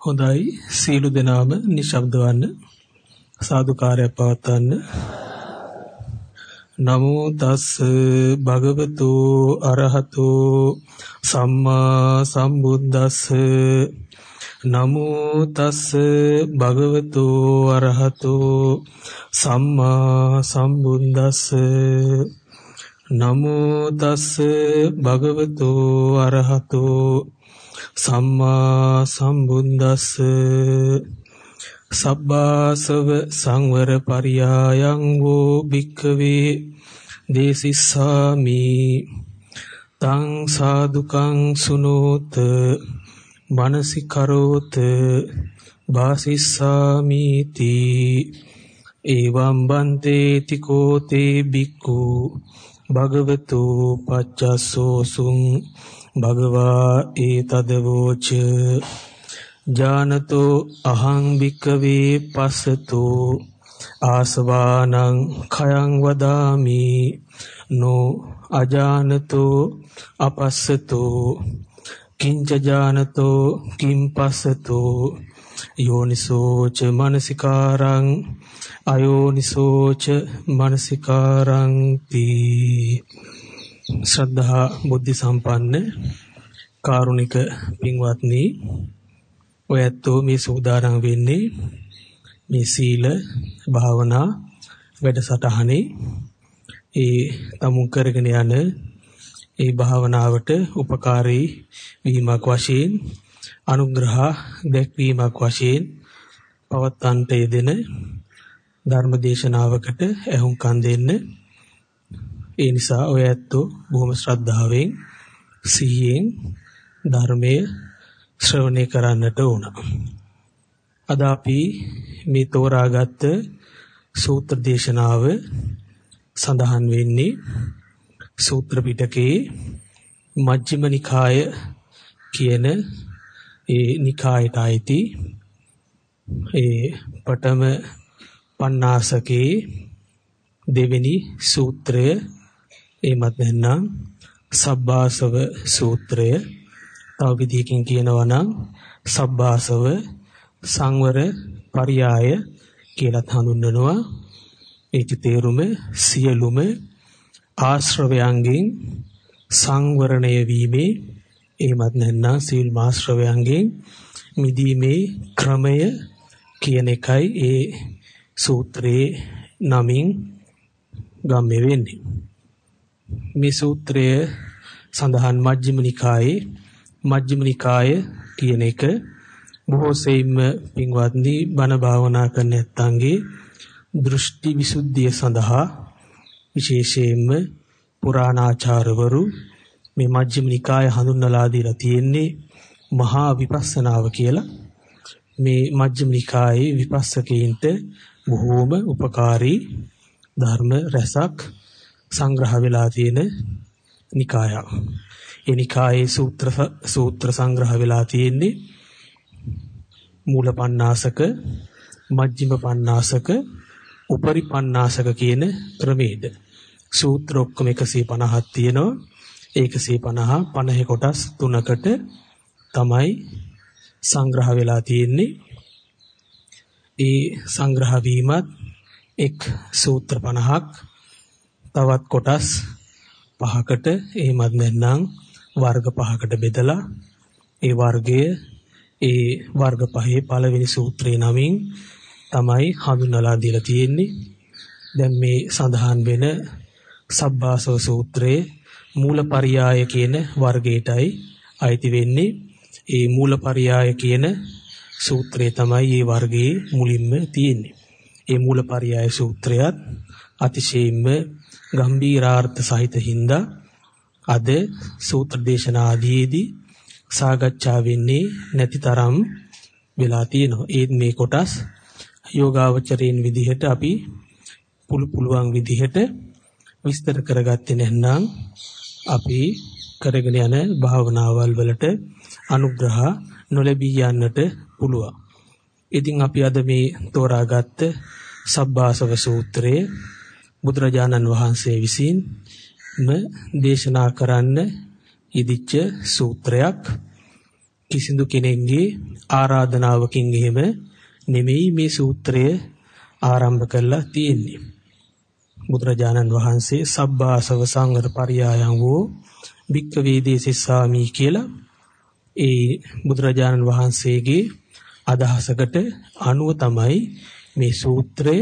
හොඳයි. සීලු දෙනාම නිශ්ශබ්ද වන්න සාදුකාරය පවත්වන්න. නමෝ තස් භගවතු අරහතු සම්මා සම්බුද්දස්ස. නමෝ තස් භගවතු අරහතු සම්මා සම්බුද්දස්ස. නමෝ තස් භගවතු අරහතු සම්මා සම්බුද්දස්ස. සබ්බාසව සංවර පරියායං වූ භික්ඛවේ දේසිස්සාමි. තං සාදුකං සුනෝත. මනසිකරෝත. වාසිස්සාමි තී එවං බන්තේ තිකෝ තේ බික්ඛු භගවතු පච්චස්සෝසුං භගවා ඒතදවෝච ජානතෝ අහං භික්කවේ පස්සතෝ ආසවානං khයං වදාමි නෝ අජානතෝ අපස්සතෝ කිංච ජානතෝ කිම් පස්සතෝ යෝනිසෝච මනසිකාරං අයෝනිසෝච මනසිකාරං තී ශ්‍රද්ධා බුද්ධ සම්පන්න කාරුණික පින්වත්නි ඔය ඇත්තෝ මේ සූදානම් වෙන්නේ මේ සීල භාවනා වැඩසටහනේ. ඒ තමුන් කරගෙන යන ඒ භාවනාවට උපකාරී වීමක් වශයෙන් අනුග්‍රහ දැක්වීමක් වශයෙන් පවත්තන්ට යෙදෙන ධර්ම දේශනාවකට ඇහුම්කන් දෙන්න ඒ නිසා ඔය ඇත්තෝ බොහොම ශ්‍රද්ධාවෙන් සිහියෙන් ධර්මයේ ශ්‍රවණය කරන්නට ඕන. අද අපි මේ තෝරාගත්ත සූත්‍ර දේශනාව සඳහන් වෙන්නේ සූත්‍ර පිටකේ මජ්ක්‍ධිම නිකාය කියන ඒ නිකායට අයිති ඒ පඨම පණ්ණාසකේ දෙවෙනි සූත්‍රය එහෙමත් නැත්නම් සබ්බාසව සූත්‍රය තව විදිහකින් කියනවා නම් සබ්බාසව සංවර පරියාය කියලාත් හඳුන්වනවා. ඒකේ තේරුම සියලුම ආශ්‍රවයන්ගෙන් සංවරණය වීමේ එහෙමත් නැත්නම් සීල් මාශ්‍රවයන්ගෙන් මිදීමේ ක්‍රමය කියන එකයි ඒ සූත්‍රයේ නමින් ගම්ම වෙන්නේ. මේ සූත්‍රය සඳහන් මජ්ක්‍ධිම නිකායේ මජ්ක්‍ධිම නිකාය කියන එක. බොහෝ සෙයින්ම පින්වත්නි බණ භාවනා කරන නැත්තන්ගේ දෘෂ්ටි විසුද්ධිය සඳහා විශේෂයෙන්ම පුරාණාචාර්යවරු මේ මජ්ක්‍ධිම නිකාය හඳුන්වලා දීලා තියෙන්නේ මහා විපස්සනාව කියලා. මේ මජ්ක්‍ධිම නිකායේ විපස්සකීන්ට බොහෝම උපකාරී ධර්ම රසක් සංග්‍රහ වෙලා තියෙන නිකායක්. ඒ නිකායේ සූත්‍ර සූත්‍ර සංග්‍රහ වෙලා තියෙන්නේ මූල පණ්ණාසක, මජ්ක්‍ධිම පණ්ණාසක, උපරි පණ්ණාසක කියන ක්‍රමයේද. සූත්‍ර ඔක්කොම 150ක් තියෙනවා. 150 50 කොටස් තුනකට තමයි සංග්‍රහ වෙලා තියෙන්නේ. ඒ සංග්‍රහ වීමත් එක් සූත්‍ර 50ක් තවත් කොටස් පහකට එහෙමත් නැත්නම් වර්ග පහකට බෙදලා ඒ වර්ගය ඒ වර්ග පහේ පළවෙනි සූත්‍රේ නමින් තමයි හඳුන්වලා දීලා තියෙන්නේ. දැන් මේ සඳහන් වෙන සබ්බාසව සූත්‍රයේ මූලපරියාය කියන වර්ගයටයි අයිති වෙන්නේ. ඒ මූලපරියාය කියන සූත්‍රය තමයි මේ වර්ගයේ මුලින්ම තියෙන්නේ. ඒ මූලපරියාය සූත්‍රයත් අතිශයින්ම ගම්බීරාර්ථ සහිත හින්දා අද සූත්‍ර දේශනා ආදීදී සාකච්ඡා වෙන්නේ නැති තරම් වෙලා තියෙනවා. ඒත් මේ කොටස් යෝගාවචරයෙන් විදිහට අපි පුළු පුළුවන් විදිහට විස්තර කරගත්තේ නැත්නම් අපි කරගෙන යන භාවනාවල් වලට අනුග්‍රහ නොලැබී යන්නට පුළුවන්. ඉතින් අපි අද මේ තෝරාගත්ත සබ්බාසව සූත්‍රයේ බුදුරජාණන් වහන්සේ විසින්ම දේශනා කරන්න ඉදිච්ච සූත්‍රයක් කිසිදු කෙනෙක්ගේ ආරාධනාවකින් එහෙම නෙමෙයි මේ සූත්‍රය ආරම්භ කරලා තියෙන්නේ. බුදුරජාණන් වහන්සේ සබ්බාසව සංවර පරියායන් වූ භික්ඛවේ දේසිස්සාමි කියලා ඒ බුදුරජාණන් වහන්සේගේ අදහසකට අනුව තමයි මේ සූත්‍රය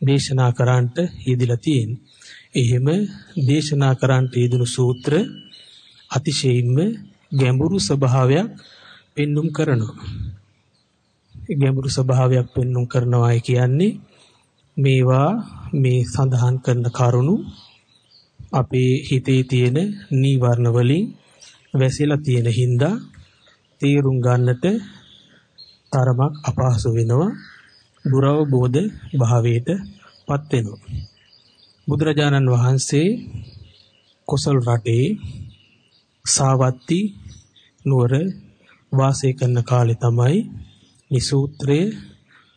දේශනා කරන්නට යෙදিলা තියෙන්නේ. එහෙම දේශනා කරන්නට යෙදුණු සූත්‍ර අතිශයින්ම ගැඹුරු ස්වභාවයක් පෙන්눔 කරනවා. ගැඹුරු ස්වභාවයක් පෙන්눔 කරනවායි කියන්නේ මේවා මේ සඳහන් කරන කරුණු අපේ හිතේ තියෙන නීවරණ වලින් වැසෙලා තියෙන හින්දා තේරුම් ගන්නට තරමක් අපහසු වෙනවා දුරවබෝධ භාවයට පත් වෙනවා බුදුරජාණන් වහන්සේ කොසල් රටේ සාවත්ති නුවර වාසය කරන කාලේ තමයි මේ සූත්‍රය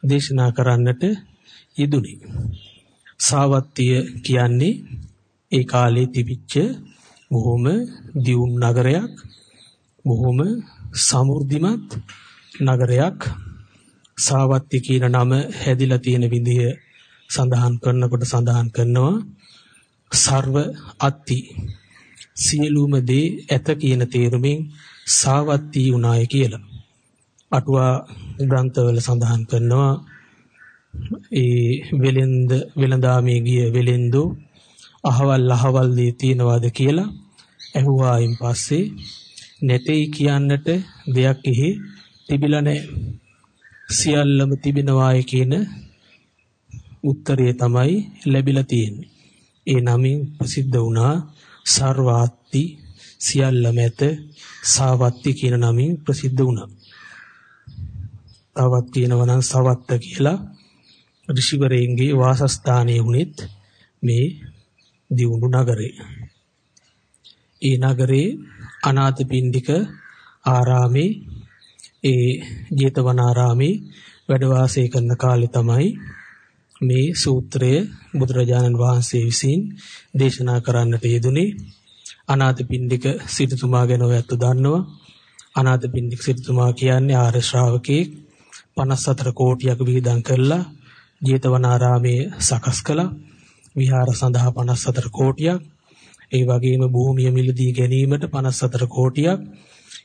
දේශනා කරන්නට යෙදුනේ. සාවත්තිය කියන්නේ ඒ කාලේ තිබිච්ච බොහොම දියුණු නගරයක් බොහොම සමෘද්ධිමත් නගරයක් සාවත්ති කියන නම හැදිලා තියෙන විදිය සඳහන් කරනකොට සඳහන් කරනවා සර්ව අත්ති සියලුම දේ ඇත කියන තේරුමින් සාවත්ති උනාය කියලා. අටුවා ග්‍රන්ථවල සඳහන් කරනවා ඒ වෙලෙන්ද වෙලඳාමේ ගිය වෙලෙන්දෝ අහවල් අහවල් දේ තියනවාද කියලා ඇහුවායින් පස්සේ නැtei කියන්නට දෙයක් එහි තිබිලා නැහැ. සියල්ලම තිබෙනවායි කියන උත්තරය තමයි ලැබිලා තියෙන්නේ. ඒ නමින් ප්‍රසිද්ධ වුණා සර්වාත්ති සියල්ලම ඇත සාවත්ති කියන නමින් ප්‍රසිද්ධ වුණා. තවත් කියනවා නම් සවත්ත කියලා ඍෂිවරයන්ගේ වාසස්ථානයේ වුණෙත් මේ දියුණු නගරේ. ඒ නගරේ අනාථපිණ්ඩික ආරාමේ ඒ ජේතවනාරාමේ වැඩ වාසය කරන කාලේ තමයි මේ සූත්‍රය බුදුරජාණන් වහන්සේ විසින් දේශනා කරන්නට යෙදුනේ. අනාථපිණ්ඩික සිටුතුමා ගැන ඔයත් දන්නවා. අනාථපිණ්ඩික සිටුතුමා කියන්නේ ආර්ය ශ්‍රාවකෙක් 54 කෝටියක් විහිදම් කරලා ජේතවනාරාමයේ සකස් කළා. විහාර සඳහා 54 කෝටියක්. ඒ වගේම භූමිය මිලදී ගැනීමට 54 කෝටියක්.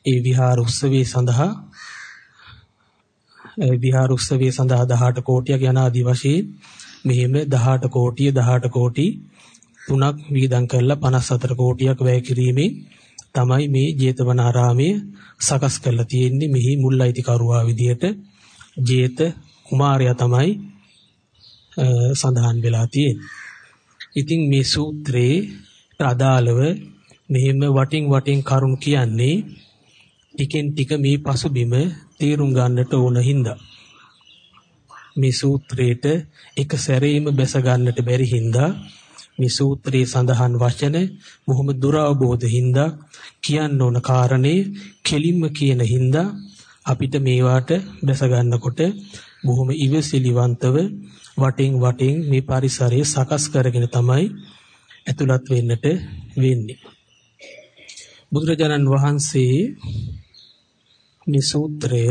ඒ විහාර උත්සවයේ සඳහා විහාර උත්සවයේ සඳහා 18 කෝටියක් යන ආදි වශයෙන් මෙහෙම 18 කෝටිය 18 කෝටි තුනක් වියදම් කරලා 54 කෝටියක් වැය කිරීමෙන් තමයි මේ ජේතවනාරාමය සකස් කරලා තියෙන්නේ මෙහි මුල් අයිතිකරුවා විදියට ජේත කුමාරයා තමයි සඳහන් වෙලා තියෙන්නේ. ඉතින් මේ සූත්‍රයේ අදාළව මෙහෙම වටින් වටින් කරුණු කියන්නේ ටිකෙන් ටික මේ පසුබිම තේරුම් ගන්නට ඕන හින්දා මේ සූත්‍රයේට එක සැරේම බැස ගන්නට බැරි හින්දා මේ සූත්‍රයේ සඳහන් වචන බොහොම දුරවබෝධ හින්දා කියන්න ඕන කාරණේ කෙලින්ම කියන හින්දා අපිට මේවාට බැස ගන්නකොට බොහොම ඉවසිලිවන්තව වටින් වටින් මේ පරිසරය සකස් කරගෙන තමයි ඇතුළත් වෙන්නට වෙන්නේ. බුදුරජාණන් වහන්සේ මේ සූත්‍රය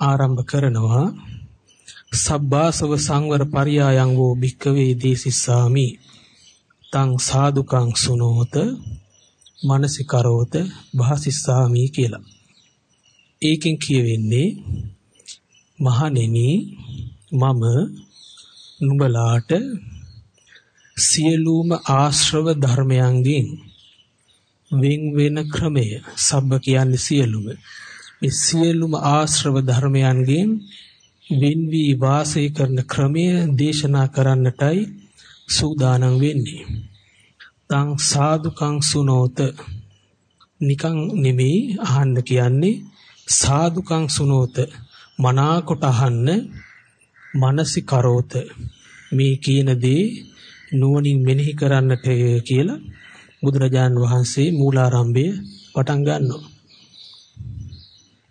ආරම්භ කරනවා සබ්බාසව සංවර පරියායන් වූ භික්කවේ දේසිස්සාමි තං සාදුකං සුනෝත මනසිකරෝත භාසිස්සාමි කියලා. ඒකෙන් කියවෙන්නේ මහණෙනි මම නුඹලාට සියලුම ආශ්‍රව ධර්මයන්ගෙන් වෙන් වෙන ක්‍රමය සබ්බ කියන්නේ සියලුම. මේ සියලුම ආශ්‍රව ධර්මයන්ගෙන් වෙන් වී වාසය කරන ක්‍රමය දේශනා කරන්නටයි සූදානම් වෙන්නේ. තං සාදුකං සුනෝත. නිකං නෙමෙයි අහන්න කියන්නේ සාදුකං සුනෝත. මනාකොට අහන්න මනසිකරෝත මේ කියන දේ නුවණින් මෙනෙහි කරන්නට කියලා බුදුරජාන් වහන්සේ මූලාරම්භය පටන් ගන්නවා.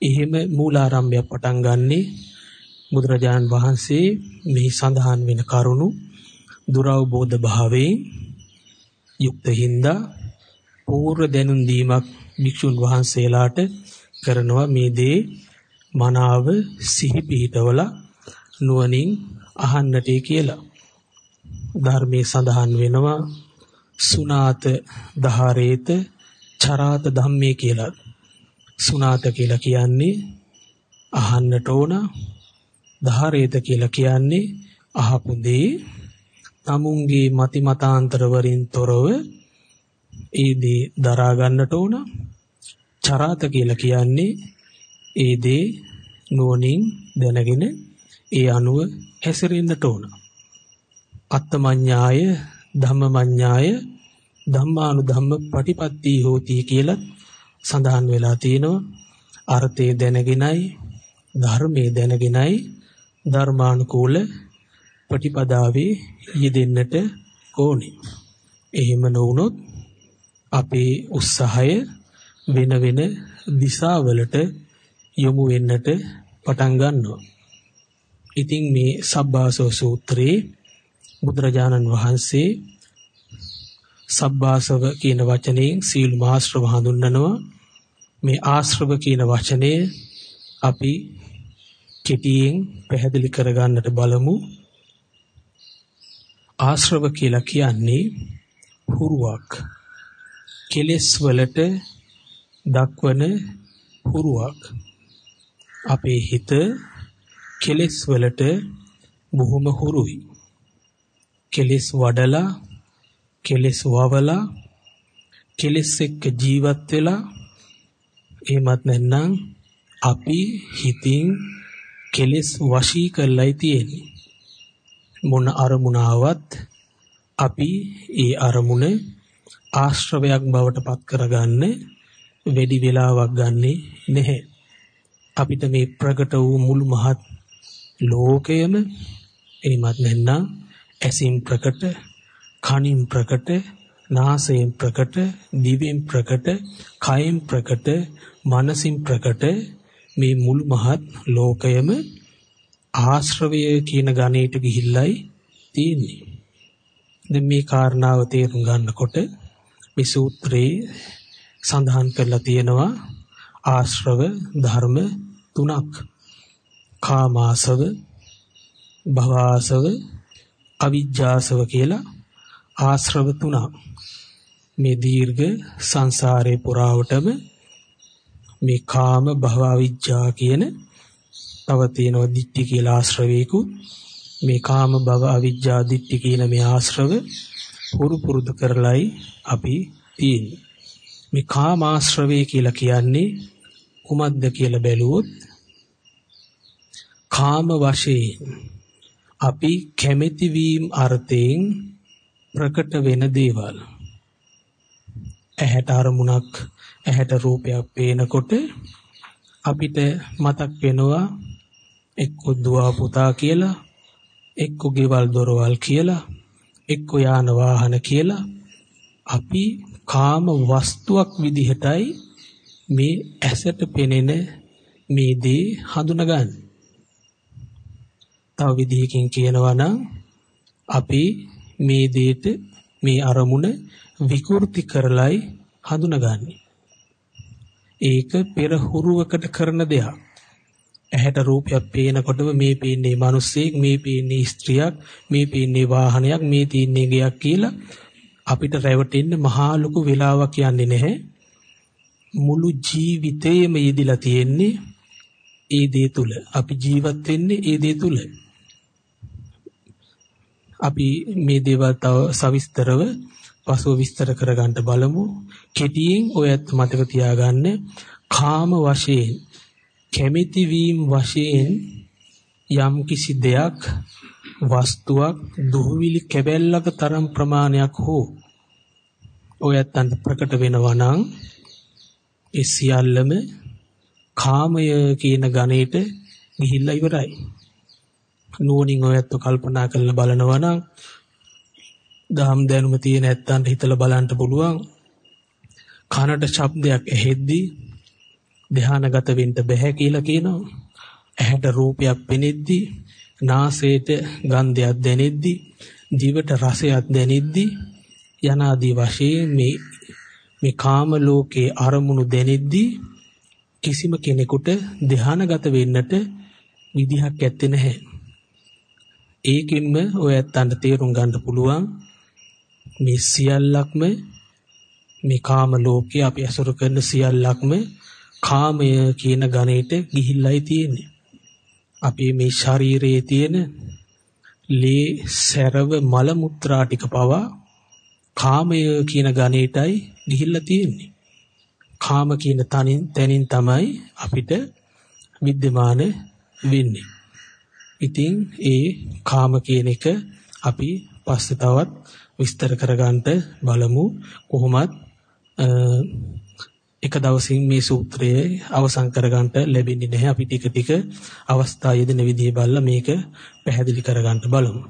එහෙම මූලාරම්භය පටන් ගන්නේ බුදුරජාන් වහන්සේ මේ සඳහන් වෙන කරුණු දුරවබෝධ භාවයෙන් යුක්ත හින්දා පූර්ව දැනුම් දීමක් භික්ෂුන් වහන්සේලාට කරනවා මේ දේ මනාව සිහි පිහිටවල නුවණින් අහන්නට කියලා. ධර්මයේ සඳහන් වෙනවා සුනාත දහරේත චරාත ධම්මේ කියලා. සුනාත කියලා කියන්නේ අහන්නට ඕන. දහරේත කියලා කියන්නේ අහපු දේ තමුන්ගේ මති මතාන්තර වලින් තොරව ඒ දේ දරා ගන්නට ඕන. චරාත කියලා කියන්නේ ඒ දේ නුවණින් දැනගෙන ඒ අනුව හැසිරෙන්නට ඕන. අත්තමඤ්ඤාය ධම්මමඤ්ඤාය ධම්මානුධම්ම පටිපත්ති හෝති කියලා සඳහන් වෙලා තිනවා. අර්ථය දැනගෙනයි ධර්මයේ දැනගෙනයි ධර්මානුකූල ප්‍රතිපදාවේ යෙදෙන්නට ඕනේ. එහෙම නොවුනොත් අපේ උත්සාහය වෙන වෙන දිශාවලට යොමු වෙන්නට පටන් ගන්නවා. ඉතින් මේ සබ්බාසෝ සූත්‍රයේ බුදුරජාණන් වහන්සේ සබ්බාසව කියන වචනයෙන් සීල මාශ්‍රව හඳුන්වනවා. මේ ආශ්‍රව කියන වචනය අපි කෙටියෙන් පැහැදිලි කරගන්නට බලමු. ආශ්‍රව කියලා කියන්නේ හුරුවක්. කෙලෙස් වලට දක්වන හුරුවක්. අපේ හිත කෙලෙස් වලට බොහොම හුරුයි. කෙලෙස් වඩලා කෙලෙස් වවලා කෙලෙස් එක්ක ජීවත් වෙලා එහෙමත් නැත්නම් අපි හිතින් කෙලෙස් වශී කරලායි තියෙන්නේ. මොන අරමුණාවත් අපි ඒ අරමුණ ආශ්‍රවයක් බවට පත් කරගන්න වැඩි වෙලාවක් ගන්නෙ නැහැ. අපිට මේ ප්‍රකට වූ මුළු මහත් ලෝකයම එනිමත් නැත්නම් ඇසින් ප්‍රකට, කනින් ප්‍රකට, නාසයෙන් ප්‍රකට, දිවෙන් ප්‍රකට, කයෙන් ප්‍රකට, මනසින් ප්‍රකට මේ මුළු මහත් ලෝකයම ආශ්‍රවය කියන ගණේට ගිහිල්ලයි තියෙන්නේ. දැන් මේ කාරණාව තේරුම් ගන්නකොට මේ සූත්‍රයේ සඳහන් කරලා තියෙනවා ආශ්‍රව ධර්ම තුනක්. කාමාසව, භවආසව, අවිජ්ජාසව කියලා ආශ්‍රව තුනක්. මේ දීර්ඝ සංසාරේ පුරාවටම මේ කාම භව අවිජ්ජා කියන තව තියෙනවා දිට්ඨි කියලා ආශ්‍රවේකුත් මේ කාම භව අවිජ්ජා දිට්ඨි කියන මේ ආශ්‍රව පුරු පුරුදු කරලයි අපි තියෙන්නේ. මේ කාමාශ්‍රවේ කියලා කියන්නේ කුමක්ද කියලා බැලුවොත් කාම වශයෙන් අපි කැමැති වීම අර්ථයෙන් ප්‍රකට වෙන දේවල් ඇහැට අරමුණක් ඇහැට රූපයක් පේනකොට අපිට මතක් වෙනවා එක්ක දුව පුතා කියලා එක්ක ගෙවල් දොරවල් කියලා එක්ක යාන වාහන කියලා අපි කාම වස්තුවක් විදිහටයි මේ ඇසට පෙනෙන මේ දේ හඳුනගන්නේ. තව විදිහකින් කියනවා නම් අපි මේ දේට මේ අරමුණ විකෘති කරලයි හඳුනගන්නේ. ඒක පෙර හුරුවකට කරන දෙයක්. ඇහැට රූපයක් පේනකොටම මේ පේන්නේ මිනිස්සෙක්, මේ පේන්නේ ස්ත්‍රියක්, මේ පේන්නේ වාහනයක්, මේ තින්නේ ගයක් කියලා අපිට රැවටෙන්න මහා ලොකු වෙලාවක් යන්නේ නැහැ. මුළු ජීවිතේම යෙදිලා තියෙන්නේ ඒ දේ තුල. අපි ජීවත් වෙන්නේ ඒ දේ තුල. අපි මේ දේවල් තව සවිස්තරව පසුව විස්තර කරගන්න බලමු. කෙටියෙන් ඔයත් මතක තියාගන්න කාම වශයෙන් කැමැති වීම වශයෙන් යම් කිසි දෙයක් වස්තුවක් දුහවිලි කැබැල්ලක තරම් ප්‍රමාණයක් හෝ ඔයත් අන්ත ප්‍රකට වෙනවා නම් ඒ සියල්ලම කාමය කියන ගණේට ගිහිල්ලා ඉවරයි. නුවණින් ඔයත් කල්පනා කරලා බලනවා නම් දහම් දැනුම තියෙන ඇත්තන්ට හිතලා බලන්න පුළුවන් කනට ශබ්දයක් ඇහෙද්දී ධානාගත වෙන්න බෑ කියලා කියනවා. ඇහැට රූපයක් පෙනෙද්දී, නාසයට ගන්ධයක් දැනෙද්දී, දිවට රසයක් දැනෙද්දී යනාදී වශයෙන් මේ මේ කාම ලෝකේ අරමුණු දැනෙද්දී කිසිම කෙනෙකුට ධානාගත වෙන්නට විදිහක් ඇත්තේ නැහැ. ඒකින්ම ඔය ඇත්තන්ට තේරුම් ගන්න පුළුවන් මේ සියල්ලක්ම මේ කාම ලෝකයේ අපි අසුර කරන සියල්ලක්ම කාමය කියන ගණේට ගිහිල්ලායි තියෙන්නේ. අපි මේ ශරීරයේ තියෙන ලේ සැරව මල මුත්‍රා ටික පවා කාමය කියන ගණේටයි ගිහිල්ලා තියෙන්නේ. කාම කියන තනින් තැනින් තමයි අපිට විද්‍යමාන වෙන්නේ. ඉතින් ඒ කාම කියන එක අපි පස්සේ තවත් විස්තර කරගන්න බලමු. කොහොමත් එක දවසින් මේ සූත්‍රය අවසන් කරගන්න ලැබෙන්නේ නැහැ. අපි ටික ටික අවස්ථා යෙදෙන විදිහ බලලා මේක පැහැදිලි කරගන්න බලමු.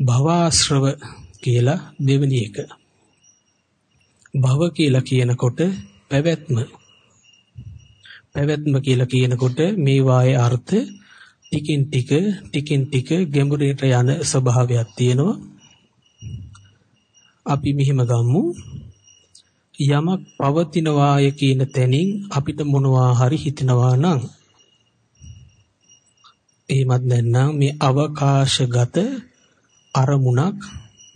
භවාශ්‍රව කියලා දෙවෙනි එක. භව කියලා කියනකොට පැවැත්ම. පැවැත්ම කියලා කියනකොට මේ වායේ අර්ථ ටිකින් ටික ටිකින් ටික ගැඹුරට යන ස්වභාවයක් තියෙනවා. අපි මෙහිම ගමු. යමක් පවතිනවාය කියන තැනින් අපිට මොනවා හරි හිතෙනවා නම්. එහෙමත් නැත්නම් මේ අවකාශගත අරමුණක්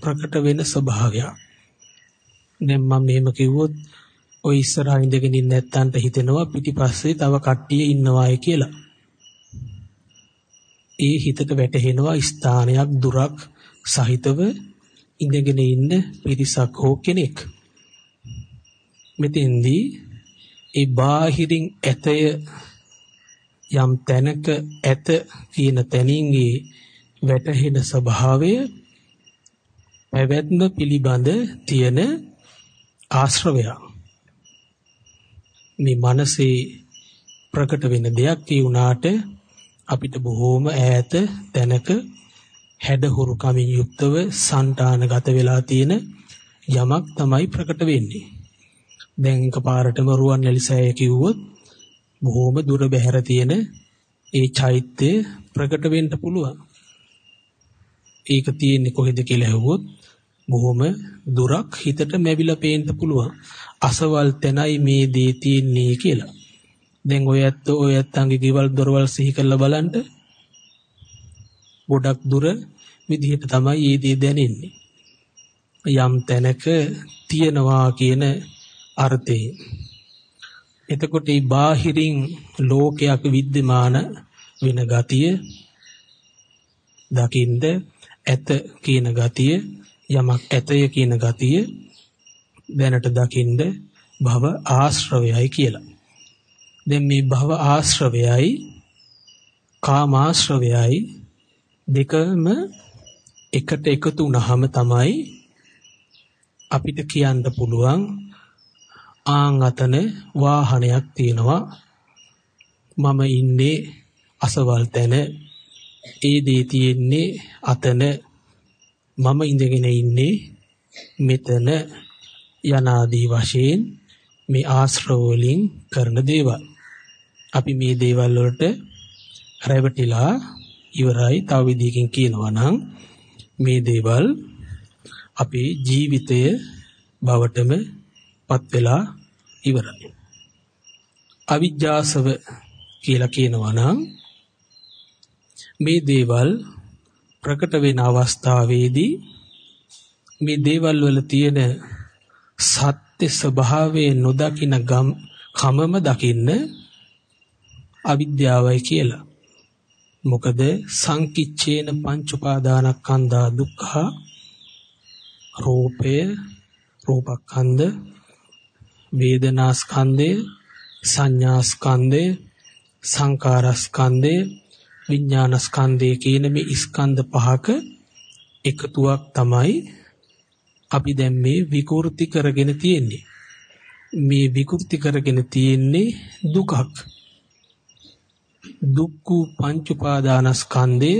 ප්‍රකට වෙන ස්වභාවයක්. දැන් මම මෙහෙම කිව්වොත් ඔය ඉස්සරහා ඉඳගෙන ඉන්න නැත්තන්ට හිතෙනවා පිටිපස්සේ තව කට්ටිය ඉන්නවාය කියලා. ඒ හිතට වැටහෙනවා ස්ථානයක් දුරක් සහිතව ඉඳගෙන ඉන්න පිරිසක් හෝ කෙනෙක්. මෙතෙන්දී ඒ බාහිරින් ඇතය යම් තැනක ඇත කියන තැනින්ගේ වැටහෙන ස්වභාවය පැවැත්ම පිළිබඳ තියෙන ආශ්‍රවය මේ මනසේ ප්‍රකට වෙන දෙයක් ඒ උනාට අපිට බොහෝම ඈත තැනක හැඩහුරු කමින් යුක්තව సంతානගත වෙලා තියෙන යමක් තමයි ප්‍රකට වෙන්නේ දැන් එකපාරටම රුවන්වැලිසෑය කිව්වොත් බොහොම දුර බැහැර තියෙන ඒ චෛත්‍ය ප්‍රකට වෙන්න පුළුවන්. ඒක තියෙන්නේ කොහෙද කියලා ඇහුවොත් බොහොම දුරක් හිතට මැවිලා පේන්න පුළුවන්. අසවල් තැනයි මේ දේ තියෙන්නේ කියලා. දැන් ඔය ඇත්ත ඔය ඇත්තන්ගේ ගෙවල් දොරවල් සිහි කරලා බලන්න. ගොඩක් දුර විදිහට තමයි මේ දේ දැනෙන්නේ. යම් තැනක තියනවා කියන අර්ථයෙන් එතකොට මේ බාහිරින් ලෝකයක් विद्यमान වෙන ගතිය දකින්ද ඇත කියන ගතිය යමක් ඇතය කියන ගතිය දැනට දකින්ද භව ආශ්‍රවයයි කියලා. දැන් මේ භව ආශ්‍රවයයි කාමාශ්‍රවයයි දෙකම එකට එකතු වුනහම තමයි අපිට කියන්න පුළුවන් ආන් අතන වාහනයක් තියෙනවා මම ඉන්නේ අසවල් තැන ඒ දේ තියෙන්නේ අතන මම ඉඳගෙන ඉන්නේ මෙතන යනාදී වශයෙන් මේ ආශ්‍රව වලින් කරන දේවල් අපි මේ දේවල් වලට රැවටිලා ඉවරයි තව විදිහකින් කියනවා නම් මේ දේවල් අපේ ජීවිතය බවටම පත් වෙලා ඉවරයි. අවිජ්ජාසව කියලා කියනවා නම් මේ දේවල් ප්‍රකට වෙන අවස්ථාවේදී මේ දේවල් වල තියෙන සත්‍ය ස්වභාවයේ නොදකින ගම් කමම දකින්න අවිද්‍යාවයි කියලා. මොකද සංකිච්ඡේන පංච උපාදානස්කන්ධා දුක්ඛ රූපය රූපස්කන්ධ වේදනා ස්කන්ධය සංඥා ස්කන්ධය සංකාර ස්කන්ධය විඥාන ස්කන්ධය කියන මේ ස්කන්ධ පහක එකතුවක් තමයි අපි දැන් මේ විකෘති කරගෙන තියෙන්නේ. මේ විකෘති කරගෙන තියෙන්නේ දුකක්. දුක්ඛ පංච උපාදානස්කන්ධය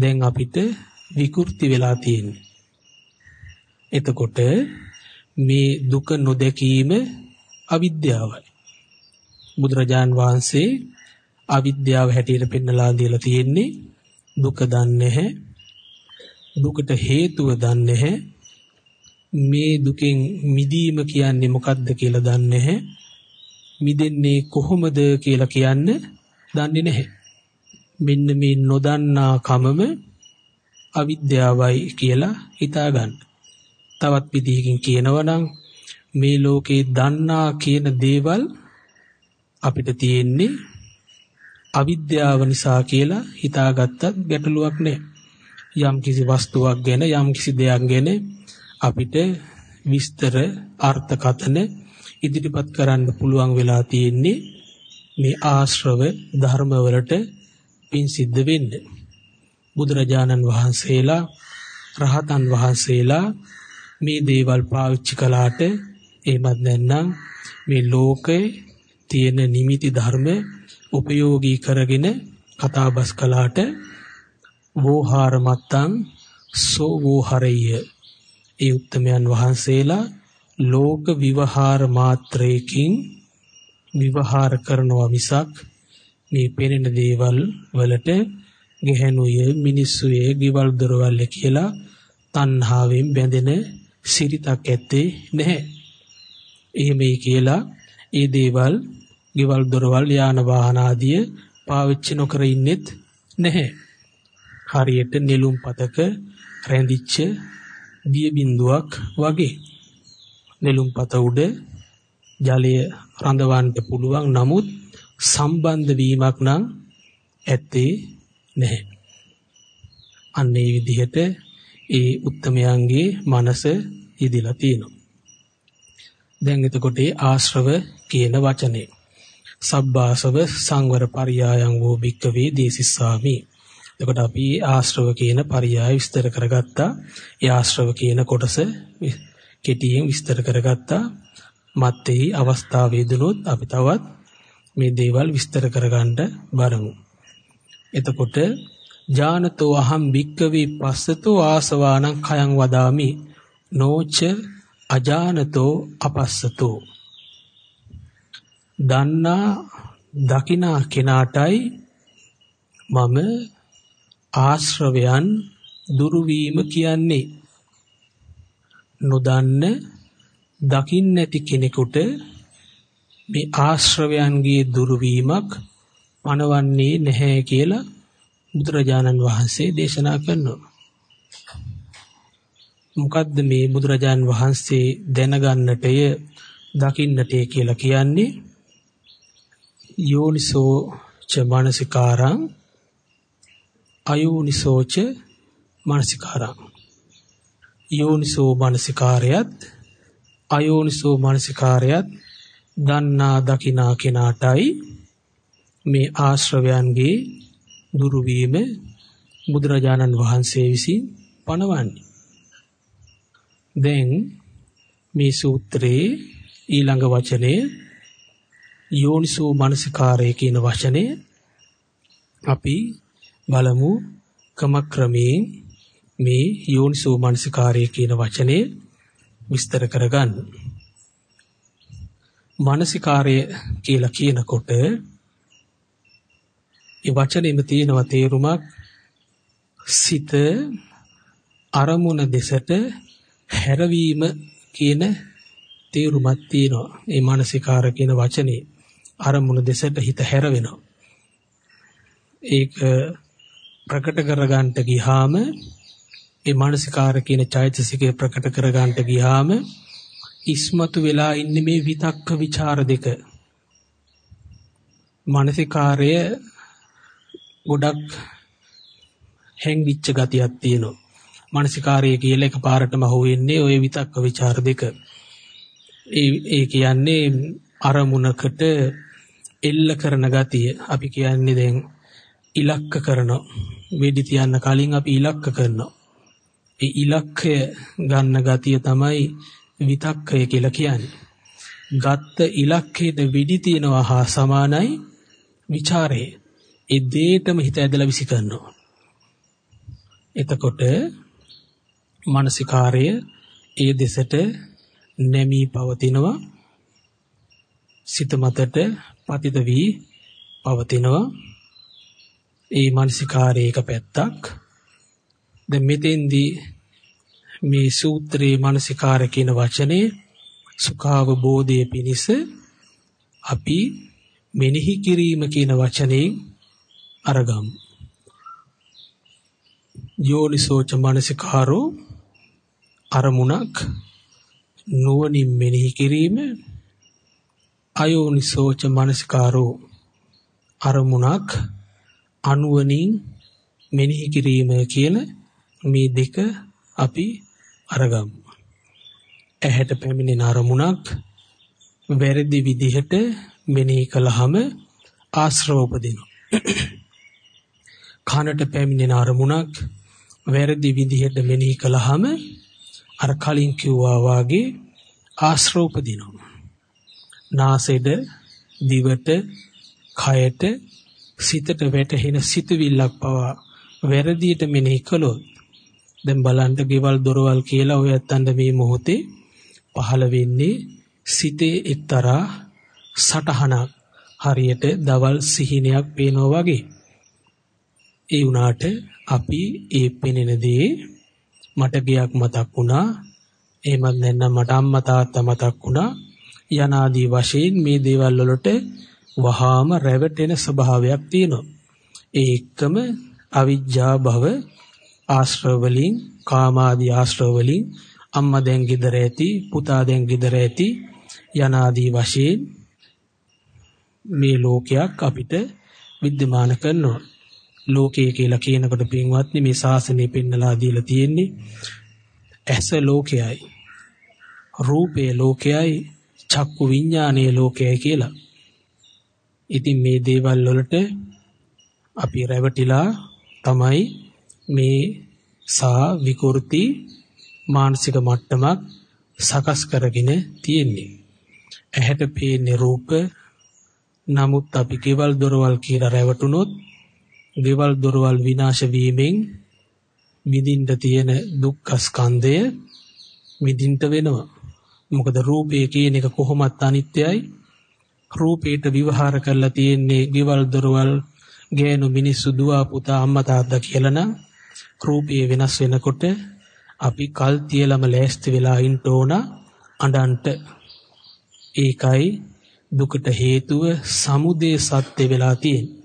දැන් අපිට විකෘති වෙලා තියෙන්නේ. එතකොට මේ දුක නොදැකීම අවිද්‍යාවයි. බුදුරජාන් වහන්සේ අවිද්‍යාව හැටියට පෙන්නලා දීලා තියෙන්නේ දුක දන්නේ නැහැ. දුකට හේතුව දන්නේ නැහැ. මේ දුකෙන් මිදීම කියන්නේ මොකක්ද කියලා දන්නේ නැහැ. මිදෙන්නේ කොහොමද කියලා කියන්න දන්නේ නැහැ. මෙන්න මේ නොදන්නා කමම අවිද්‍යාවයි කියලා හිතා ගන්න. තවත් විදිහකින් කියනවා නම් මේ ලෝකේ දන්නා කියන දේවල් අපිට තියෙන්නේ අවිද්‍යාව නිසා කියලා හිතාගත්තත් ගැටලුවක් නැහැ. යම් කිසි වස්තුවක් ගැන යම් කිසි දෙයක් ගැන අපිට විස්තර අර්ථකථන ඉදිරිපත් කරන්න පුළුවන් වෙලා තියෙන්නේ මේ ආශ්‍රව ධර්මවලට පින් සිද්ධ වෙන්න. බුදුරජාණන් වහන්සේලා රහතන් වහන්සේලා මේ දේවල් පාවිච්චි කළාට එහෙමත් නැත්නම් මේ ලෝකේ තියෙන නිමිති ධර්ම උපයෝගී කරගෙන කතාබස් කළාට වෝහාර මත්තං සෝ වෝහරය ඒ උත්තමයන් වහන්සේලා ලෝක විවහාර මාත්‍රයකින් විවහාර කරනවා මිසක් මේ පෙනෙන දේවල් වලට ගැහැණුය මිනිස්සුය ගෙවල් දොරවල් කියලා තණ්හාවෙන් බැඳෙන සිරිතක් ඇත්තේ නැහැ. එහෙමයි කියලා ඒ දේවල් ගෙවල් දොරවල් යාන වාහන ආදිය පාවිච්චි නොකර ඉන්නෙත් නැහැ. හරියට නෙළුම් පතක රැඳිච්ච දිය බිඳුවක් වගේ. නෙළුම් පත උඩ ජලය රඳවන්න පුළුවන් නමුත් සම්බන්ධ වීමක් නම් ඇත්තේ නැහැ. අන්න ඒ විදිහට ඒ උත්තමයන්ගේ මනස යෙදিলা තියෙනවා. දැන් එතකොට ආශ්‍රව කියන වචනේ සබ්බාසව සංවර පරියායන් වූ භික්කවේ දේසිස්සාමි. එතකොට අපි ආශ්‍රව කියන පරියාය විස්තර කරගත්තා. ඒ ආශ්‍රව කියන කොටස කෙටියෙන් විස්තර කරගත්තා. මත්තේ අවස්ථාවේදීනොත් අපි තවත් මේ දේවල් විස්තර කරගන්න බලමු. එතකොට ජානතෝ අහම් භික්කවේ පස්සතෝ ආසවානං khයං වදාමි නොච අජානතෝ අපස්සතෝ දන්නා දකිනා කෙනාටයි මම ආශ්‍රවයන් දුරු වීම කියන්නේ නොදන්න දකින්න නැති කෙනෙකුට මේ ආශ්‍රවයන්ගේ දුරු වීමක් පණවන්නේ නැහැ කියලා බුදුරජාණන් වහන්සේ දේශනා කරනවා. මොකද්ද මේ බුදුරජාණන් වහන්සේ දැනගන්නටය දකින්නටය කියලා කියන්නේ යෝනිසෝ ච මානසිකාරං අයෝනිසෝ ච මානසිකාරං යෝනිසෝ මානසිකාරයත් අයෝනිසෝ මානසිකාරයත් දන්නා දකිනා කෙනාටයි මේ ආශ්‍රවයන්ගේ දුරු වීම බුදුරජාණන් වහන්සේ විසින් පනවන්නේ. දැන් මේ සූත්‍රයේ ඊළඟ වචනය යෝනිසෝ මනසිකාරය කියන වචනය අපි බලමු ක්‍රමක්‍රමයෙන් මේ යෝනිසෝ මනසිකාරය කියන වචනේ විස්තර කරගන්න. මානසිකාරය කියලා කියනකොට ඒ වචනේම තියෙනවා තේරුමක් සිත අරමුණ දෙසට හැරවීම කියන තේරුමක් තියෙනවා. ඒ මානසිකාර කියන වචනේ අරමුණු දෙසට හිත හැරවෙනවා. ඒක ප්‍රකට කරගන්නට ගියාම ඒ මානසිකාර කියන චෛතසිකය ප්‍රකට කරගන්නට ගියාම ඉස්මතු වෙලා ඉන්නේ මේ විතක්ක ਵਿਚාර දෙක. මානසිකාරය ගොඩක් හැංගිච්ච ගතියක් තියෙනවා. මානසිකාරය කියලා එකපාරටම අහුවෙන්නේ ওই විතක්ක ਵਿਚාර දෙක. ඒ ඒ කියන්නේ අරමුණකට එල්ල කරන ගතිය. අපි කියන්නේ දැන් ඉලක්ක කරනවා. වෙඩි තියන්න කලින් අපි ඉලක්ක කරනවා. ඒ ඉලක්කය ගන්න ගතිය තමයි විතක්කය කියලා කියන්නේ. ගත්ත ඉලක්කයට වෙඩි තියනවා හා සමානයි ਵਿਚාරය. ඒ දෙයටම හිත ඇදලා විසි කරනවා. එතකොට මානසිකාර්ය ඒ දෙසට නැමී පවතිනවා සිත මතට පතිත වී පවතිනවා ඒ මානසිකාර්යයක පැත්තක් දැන් මෙතෙන්දී මේ සූත්‍රයේ මානසිකාර කියන වචනේ සුඛාව බෝධයේ පිනිස අපි මෙනෙහි කිරීම කියන වචනේ අරගමු. යෝනිසෝච මනසිකාරෝ අරමුණක් නුවණින් මෙනෙහි කිරීම අයෝනිසෝච මනසිකාරෝ අරමුණක් අනුවණින් මෙනෙහි කිරීම කියන මේ දෙක අපි අරගමු. ඇහැට පැමිණෙන අරමුණක් වැරදි විදිහට මෙනෙහි කළාම ආශ්‍රව උපදිනවා. කනට පැමිණෙන අරමුණක් වැරදි විදිහට මෙනෙහි කළාම අර කලින් කිව්වා වාගේ ආශ්‍රව උපදිනවා. නාසෙද දිවට කයට සිතට වැටෙන සිතුවිල්ලක් පවා වැරදියට මෙනෙහි කළොත් දැන් බලන්න ගෙවල් දොරවල් කියලා ඔය ඇත්තන්ට මේ මොහොතේ පහළ වෙන්නේ සිතේ එක්තරා සටහනක් හරියට දවල් සිහිනයක් පේනවා වගේ. ඒ වුණාට අපි ඒ පෙනෙන දේ මට ගියක් මතක් වුණා. එහෙමත් නැත්නම් මට අම්මා තාත්තා මතක් වුණා. යනාදී වශයෙන් මේ දේවල් වලට වහාම රැවටෙන ස්වභාවයක් තියෙනවා. ඒ එක්කම අවිජ්ජා භව ආශ්‍රව වලින් කාමාදී ආශ්‍රව වලින් අම්මා දැන් ගෙදර ඇති පුතා දැන් ගෙදර ඇති යනාදී වශයෙන් මේ ලෝකයක් අපිට විද්‍යමාන කරනවා. ලෝකය කියලා කියනකොට පින්වත්නි මේ ශාසනය පෙන්නලා දීලා තියෙන්නේ ඇස ලෝකයයි රූපය ලෝකයයි චක්කු විඥානයේ ලෝකයයි කියලා. ඉතින් මේ දේවල් වලට අපි රැවටිලා තමයි මේ සා විකෘති මානසික මට්ටමක් සකස් කරගෙන තියෙන්නේ. ඇහැට පේන්නේ රූප නමුත් අපි ගෙවල් දොරවල් කියලා රැවටුනොත් ගෙවල් දොරවල් විනාශ වීමෙන් විඳින්න තියෙන දුක්ඛ ස්කන්ධය විඳින්න වෙනවා. මොකද රූපය කියන එක කොහොමත් අනිත්‍යයි. රූපේට විවහාර කරලා තියෙන්නේ ගෙවල් දොරවල් ගෑනු මිනිස්සු දුව පුතා අම්මා තාත්තා කියලා නම් රූපය වෙනස් වෙනකොට අපි කල් තියලම ලෑස්ති වෙලා ඉන්න ඕන අඬන්ට ඒකයි දුකට හේතුව සමුදේ සත්‍ය වෙලා තියෙන්නේ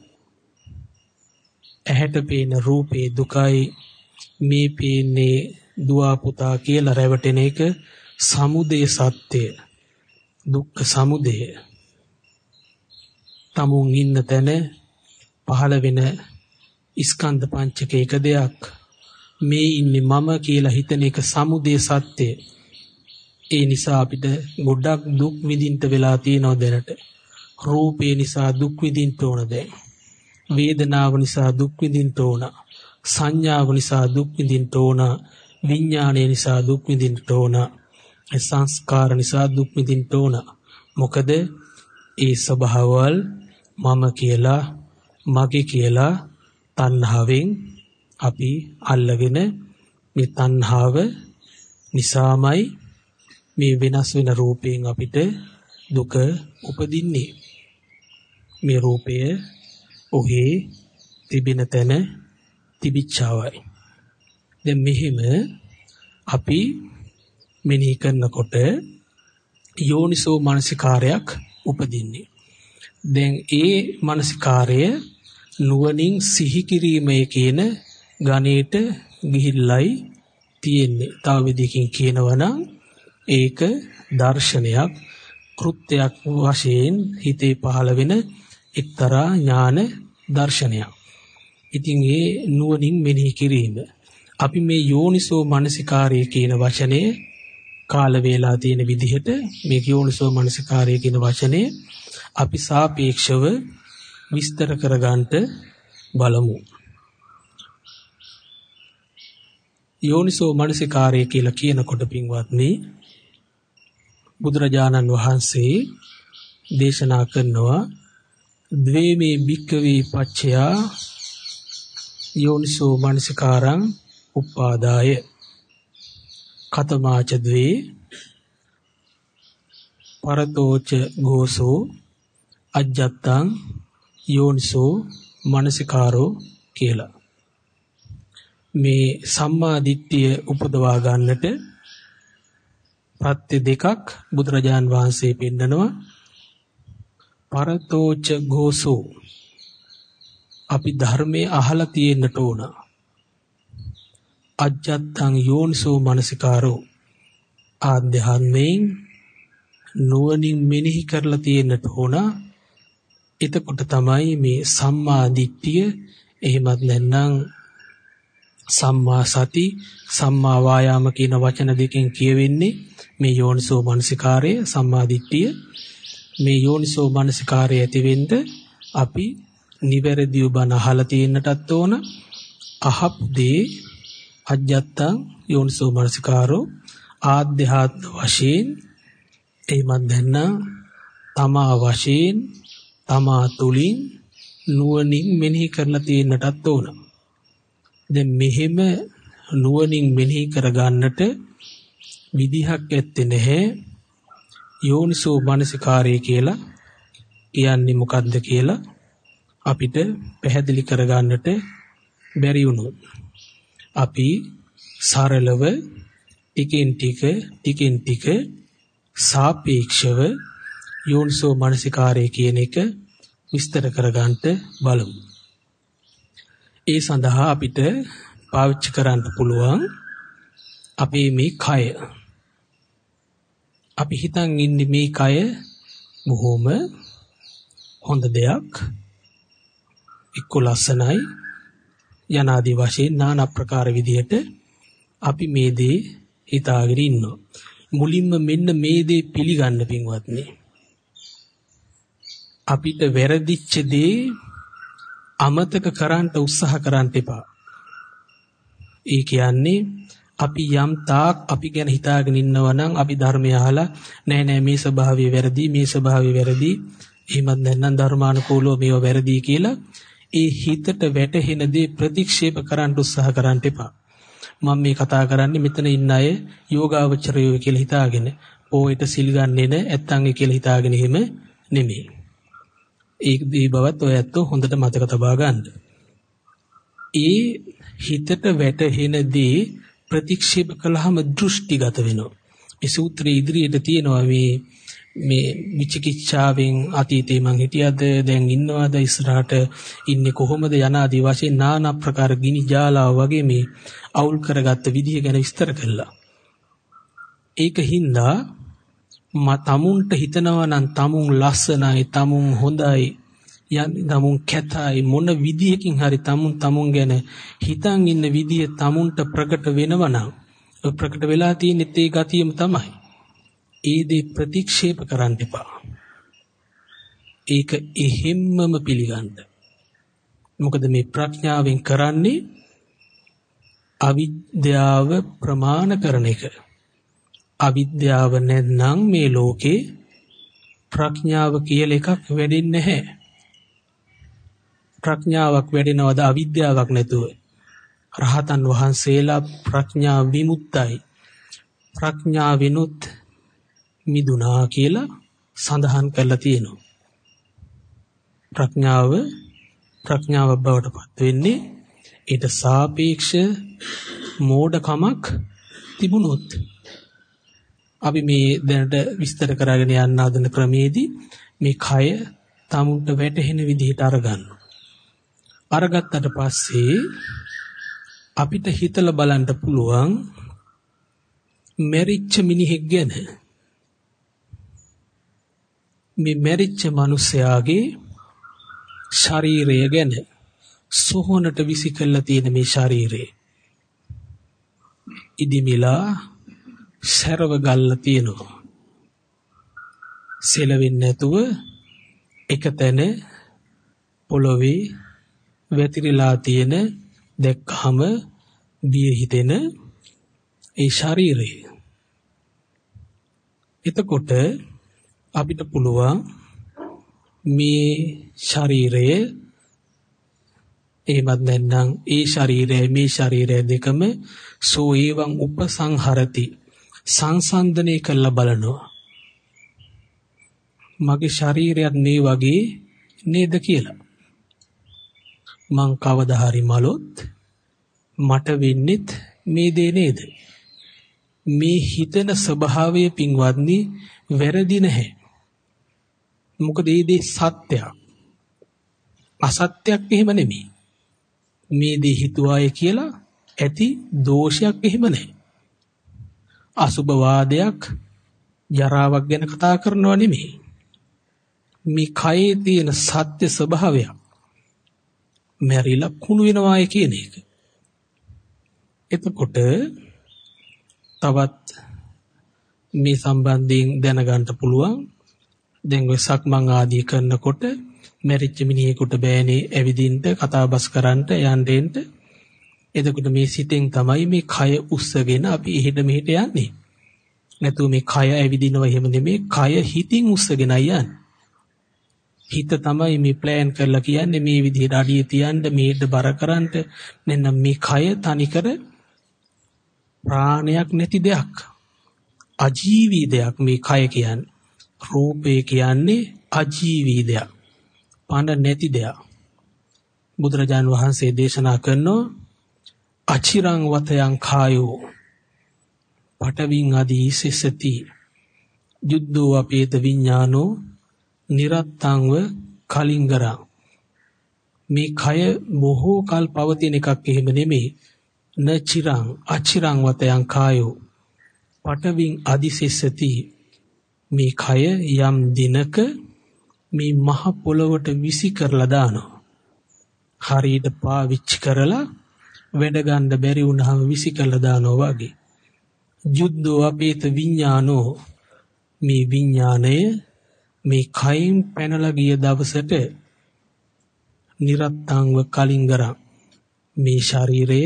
ඇහැට පේන රූපේ දුකයි මේ පේන්නේ දුව පුතා කියලා රැවටෙන එක සමුදේ සත්‍ය දුක්ඛ සමුදය. තමුන් ඉන්න තැන පහළ වෙන ස්කන්ධ පංචක එක දෙයක්. මේ ඉන්නේ මම කියලා හිතන එක සමුදේ සත්‍ය. ඒ නිසා අපිට ගොඩක් දුක් විඳින්න වෙලා තියෙනවා දැනට. රූපේ නිසා දුක් විඳින්න ඕන දැන්. වේදනාව නිසා දුක් විඳින්න ඕන. සංඥාව නිසා දුක් විඳින්න ඕන. විඥානය නිසා දුක් විඳින්න ඕන. සංස්කාර නිසා දුක් විඳින්න ඕන. මොකද ඒ ස්වභාවවල් මම කියලා මගේ කියලා තණ්හාවෙන් අපි අල්ලගෙන මේ තණ්හාව නිසාමයි මේ වෙනස් වෙන රූපයෙන් අපිට දුක උපදින්නේ. මේ රූපය ඔහේ තිබෙන තැන තිබිච්චාවයි. දැන් මෙහෙම අපි මෙනෙහි කරනකොට යෝනිසෝ මානසිකාරයක් උපදින්නේ දැන් ඒ මානසිකාරය නුවණින් සිහි කිරීමේ කියන ගණේට ගිහිල්ලයි තියෙන්නේ. තව විදිහකින් කියනවා නම් ඒක දර්ශනයක් කෘත්‍යයක් වශයෙන් හිතේ පහළ වෙන එක්තරා ඥාන දර්ශනයක්. ඉතින් ඒ නුවණින් මෙනෙහි කිරීම අපි මේ යෝනිසෝ මනසිකාරය කියන වචනේ කාල වේලා තියෙන විදිහට මේ යෝනිසෝ මනසිකාරය කියන වචනේ අපි සාපේක්ෂව විස්තර කරගන්නට බලමු. යෝනිසෝ මනසිකාරය කියලා කියනකොට පින්වත්නි බුදුරජාණන් වහන්සේ දේශනා කරනවා ද්වේමේ භික්කවේ පච්චයා යෝනිසෝ මනසිකාරං උපාදාය කතමාච ද්වේ පරතෝච ගෝසෝ අජ්ජත්තං යෝනිසෝ මනසිකාරෝ කියලා. මේ සම්මා දිට්ඨිය උපදවා ගන්නට ප්‍රත්‍ය දෙකක් බුදුරජාන් වහන්සේ පෙන්නනවා. පරතෝච ගෝසෝ අපි ධර්මයේ අහලා තියෙන්නට ඕන. අජත්තං යෝනිසෝ මනසිකාරෝ ආධ්‍යාත්මයෙන් නුවණින් මෙනෙහි කරලා තියෙන්නට ඕන. එතකොට තමයි මේ සම්මා දිට්ඨිය. එහෙමත් නැත්නම් සම්මා සති සම්මා වායාම කියන වචන දෙකෙන් කියවෙන්නේ මේ යෝනිසෝ මනසිකාරය සම්මා දිට්ඨිය. මේ යෝනිසෝ මනසිකාරය ඇතිවෙන්න අපි නිවැරදිව බණ අහලා තියෙන්නටත් ඕන. අහපු දේ අජත්තං යෝනිසෝ මනසිකාරෝ ආධ්‍යාත්ම වශයෙන් එයිමත් දැන්න තමා වශයෙන් තමා තුලින් නුවණින් මෙනෙහි කරලා තියෙන්නටත් ඕන. දැන් මෙහෙම නුවණින් මෙනෙහි කරගන්නට විදිහක් ඇත්තේ නැහැ. යෝනිසෝ මනසිකාරය කියලා කියන්නේ මොකද්ද කියලා අපිට පැහැදිලි කරගන්නට බැරි වුණොත් අපි සරලව ටිකෙන් ටික ටිකෙන් ටික සාපේක්ෂව යෝනිසෝ මනසිකාරය කියන එක විස්තර කරගන්නට බලමු. ඒ සඳහා අපිට පාවිච්චි කරන්න පුළුවන් අපේ මේ කය. අපි හිතන් ඉන්නේ මේ කය බොහොම හොඳ දෙයක්. එක්ක ලස්සනයි යනාදී වශයෙන් নানা ප්‍රකාර විදිහට අපි මේ දේ හිතාගෙන ඉන්නවා. මුලින්ම මෙන්න මේ දේ පිළිගන්න පින්වත්නි. අපිට වැරදිච්ච දේ අමතක කරන්න උත්සාහ කරන්න එපා. ඒ කියන්නේ අපි යම් තාක් අපි ගැන හිතාගෙන ඉන්නවා නම් අපි ධර්මය අහලා නෑ නෑ මේ ස්වභාවය වැරදි මේ ස්වභාවය වැරදි එහෙමත් නැත්නම් ධර්මානුකූලව මේව වැරදි කියලා ඒ හිතට වැටහෙන දේ ප්‍රතික්ෂේප කරන්න උත්සාහ කරන්න එපා. මම මේ කතා කරන්නේ මෙතන ඉන්න අය යෝගාවචරයෝ කියලා හිතාගෙන ඕයිට සිල් ගන්නේ නැ ඇත්තන්ගේ කියලා හිතාගෙන එහෙම නෙමෙයි. ඒ දී බවත් ඔය ඇත්තෝ හොඳට මතක තබා ගන්න. ඒ හිතට වැටහෙන දේ ප්‍රතික්ෂේප කළාම දෘෂ්ටිගත වෙනවා. ඒ සූත්‍රයේ ඉදිරියට තියෙනවා මේ මේ විචිකිච්ඡාවෙන් අතීතේ මං හිටියද දැන් ඉන්නවද ඉස්සරහට ඉන්නේ කොහොමද යනාදී වශයෙන් নানা ප්‍රකාර ගිනි ජාලාව වගේ මේ අවුල් කරගත්ත විදිය ගැන විස්තර කළා. ඒක හින්දා මා තමුන්ට හිතනවා නම් තමුන් ලස්සනයි තමුන් හොඳයි යන්නේ තමුන් කැතයි මොන විදියකින් හරි තමුන් තමුන් ගැන හිතන් ඉන්න විදිය තමුන්ට ප්‍රකට වෙනවනම් ප්‍රකට වෙලා තියෙන්නේ ඒ ගතියම තමයි. ඒ දේ ප්‍රතික්ෂේප කරන්න එපා. ඒක එහෙම්මම පිළිගන්න. මොකද මේ ප්‍රඥාවෙන් කරන්නේ අවිද්‍යාව ප්‍රමාණ කරන එක. අවිද්‍යාව නැත්නම් මේ ලෝකේ ප්‍රඥාව කියලා එකක් වැඩෙන්නේ නැහැ. ප්‍රඥාවක් වැඩෙනවද අවිද්‍යාවක් නැතුව? රහතන් වහන්සේලා ප්‍රඥා විමුක්තයි. ප්‍රඥා විනුත් මිදුනා කියලා සඳහන් කරලා තියෙනවා. ප්‍රඥාව ප්‍රඥාව බවට පත් වෙන්නේ ඊට සාපේක්ෂ මෝඩකමක් තිබුණොත් අපි මේ දැනට විස්තර කරගෙන යන්න හදන ක්‍රමේදී මේ කය තමුන්ට වැටහෙන විදිහට අරගන්න. අරගත්තට පස්සේ අපිට හිතලා බලන්න පුළුවන් මෙරිච්ච මිනිහෙක් ගැන මේ මැරිච්ච මිනිසයාගේ ශරීරය ගැන සෝහනට විසි කළා තියෙන මේ ශරීරය. ඉදිමිලා සැරව ගල්ලා තියෙනවා. සෙලවෙන්නේ නැතුව එකතැන පොළොවේ වැතිරිලා තියෙන දැක්කහම බිය හිතෙන ඒ ශරීරය. එතකොට අපිට පුළුවන් මේ ශරීරය එහෙමත් නැත්නම් ඒ ශරීරය මේ ශරීරය දෙකම සෝ ඒවං උපසංහරති සංසන්දනය කරලා බලනවා. මගේ ශරීරයත් මේ වගේ නේද කියලා. මං කවදා හරි මලොත් මට වෙන්නේත් මේ දේ නේද? මේ හිතන ස්වභාවය පින්වත්නි වැරදි නැහැ. මොකද මේ දේ සත්‍යයක්. අසත්‍යයක් එහෙම නෙමෙයි. මේ දේ හිතුවාය කියලා ඇති දෝෂයක් එහෙම නැහැ. අසුබ වාදයක් ජරාවක් ගැන කතා කරනවා නෙමෙයි. මේ කයේ තියෙන සත්‍ය ස්වභාවය මැරිලා කුණු වෙනවායි කියන එක. එතකොට තවත් මේ සම්බන්ධයෙන් දැනගන්න පුළුවන් දැන් ඔය සක්මන් ආදී කරනකොට මැරිච්ච මිනිහෙකුට බෑනේ ඇවිදින්න කතා බස් කරන්න යන්න දෙන්න. එතකොට මේ සිතෙන් තමයි මේ කය උස්සගෙන අපි එහෙට මෙහෙට යන්නේ. නැතුව මේ කය ඇවිදිනව එහෙම නෙමෙයි කය හිතින් උස්සගෙනයි යන්නේ. හිත තමයි මේ ප්ලෑන් කරලා කියන්නේ මේ විදිහට අඩිය තියන්න මේට බර කරන්න මෙන්න මේ කය තනිකර ප්‍රාණයක් නැති දෙයක් අජීවී දෙයක් මේ කය කියන්නේ රූපේ කියන්නේ අජීවී දෙයක්. පණ නැති දෙයක්. බුදුරජාන් වහන්සේ දේශනා කරනවා අචිරං වතයන් කායෝ පටවින් ආදී සිසති. යුද්ධෝ අපේත විඥානෝ නිරත්තංව කලින්ගරං මේ කය බොහෝ කල් පවතින එකක් එහෙම නෙමෙයි. නචිරං අචිරං වතයන් කායෝ පටවින් අදිසිස්සති මේ කය යම් දිනක මේ මහ පොළවට විසි කරලා දානවා. හරියට පාවිච්චි කරලා වැඩ ගන්න බැරි වුණාම විසි කරලා දානවා වගේ. යුද්ධෝ අපේත විඥානෝ. මේ විඥාණය මේ කයින් පැනලා ගිය දවසට නිරත්තංව කලින්ගරම් මේ ශරීරය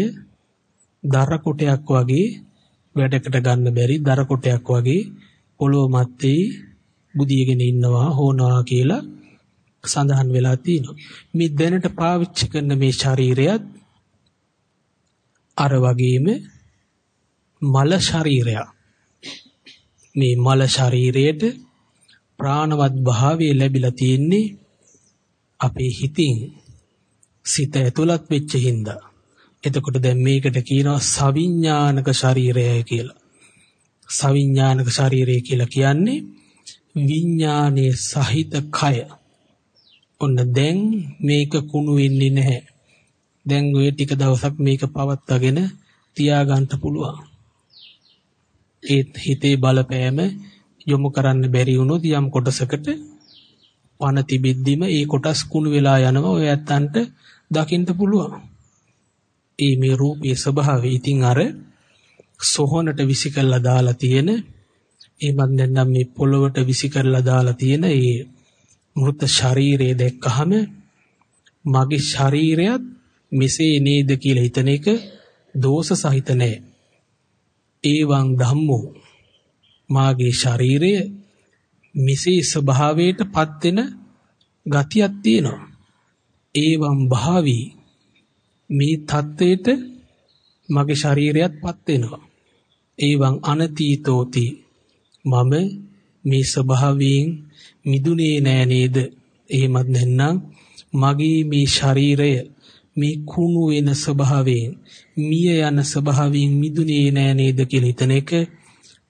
දර කොටයක් වගේ වැඩකට ගන්න බැරි දර කොටයක් වගේ පොළොව මැත්තේ බුදියගෙන ඉන්නවා හොනවා කියලා සඳහන් වෙලා තියෙනවා. මේ දැනට පාවිච්චි කරන මේ ශරීරයත් අර වගේම මල ශරීරයක්. මේ මල ශරීරයට ප්‍රාණවත් භාවය ලැබිලා තියෙන්නේ අපේ හිතින් සිත ඇතුළත් වෙච්ච හින්දා. එතකොට දැන් මේකට කියනවා සවිඥානික ශරීරය කියලා. සවිඥානික ශරීරය කියලා කියන්නේ විඥානයේ සහිත කය. ඔන්න දැන් මේක කුණු වෙන්නේ නැහැ. දැන් ඔය ටික දවසක් මේක පවත්වාගෙන තියාගන්න පුළුවන්. ඒ හිතේ බලපෑම යොමු කරන්න බැරි වුණොත් යම් කොටසකට පණ තිබෙද්දිම ඒ කොටස් කුණු වෙලා යනවා ඔය ඇත්තන්ට දකින්න පුළුවන්. ඒ මේ රූපයේ ස්වභාවය ඉතින් අර සොහොනට විසි කරලා දාලා තියෙන ඒ මන් දැන් නම් මේ පොළොවට විසි කරලා දාලා තියෙන ඒ මෘත ශරීරය දැක්කහම මගේ ශරීරයත් මෙසේ නේද කියලා හිතන එක දෝෂ සහිත නෑ. ඒවං ධම්මෝ මාගේ ශරීරය මෙසේ ස්වභාවයට පත් වෙන ගතියක් තියෙනවා. ඒවම් භාවී මේ தത്വෙට මගේ ශරීරයත් පත් වෙනවා. ඒවං අනතීතෝති. මම මේ ස්වභාවයෙන් මිදුනේ නෑ නේද? එහෙමත් නැත්නම් මගේ මේ ශරීරය මේ කුණු වෙන ස්වභාවයෙන් මිය යන ස්වභාවයෙන් මිදුනේ නෑ නේද කියලා හිතන එක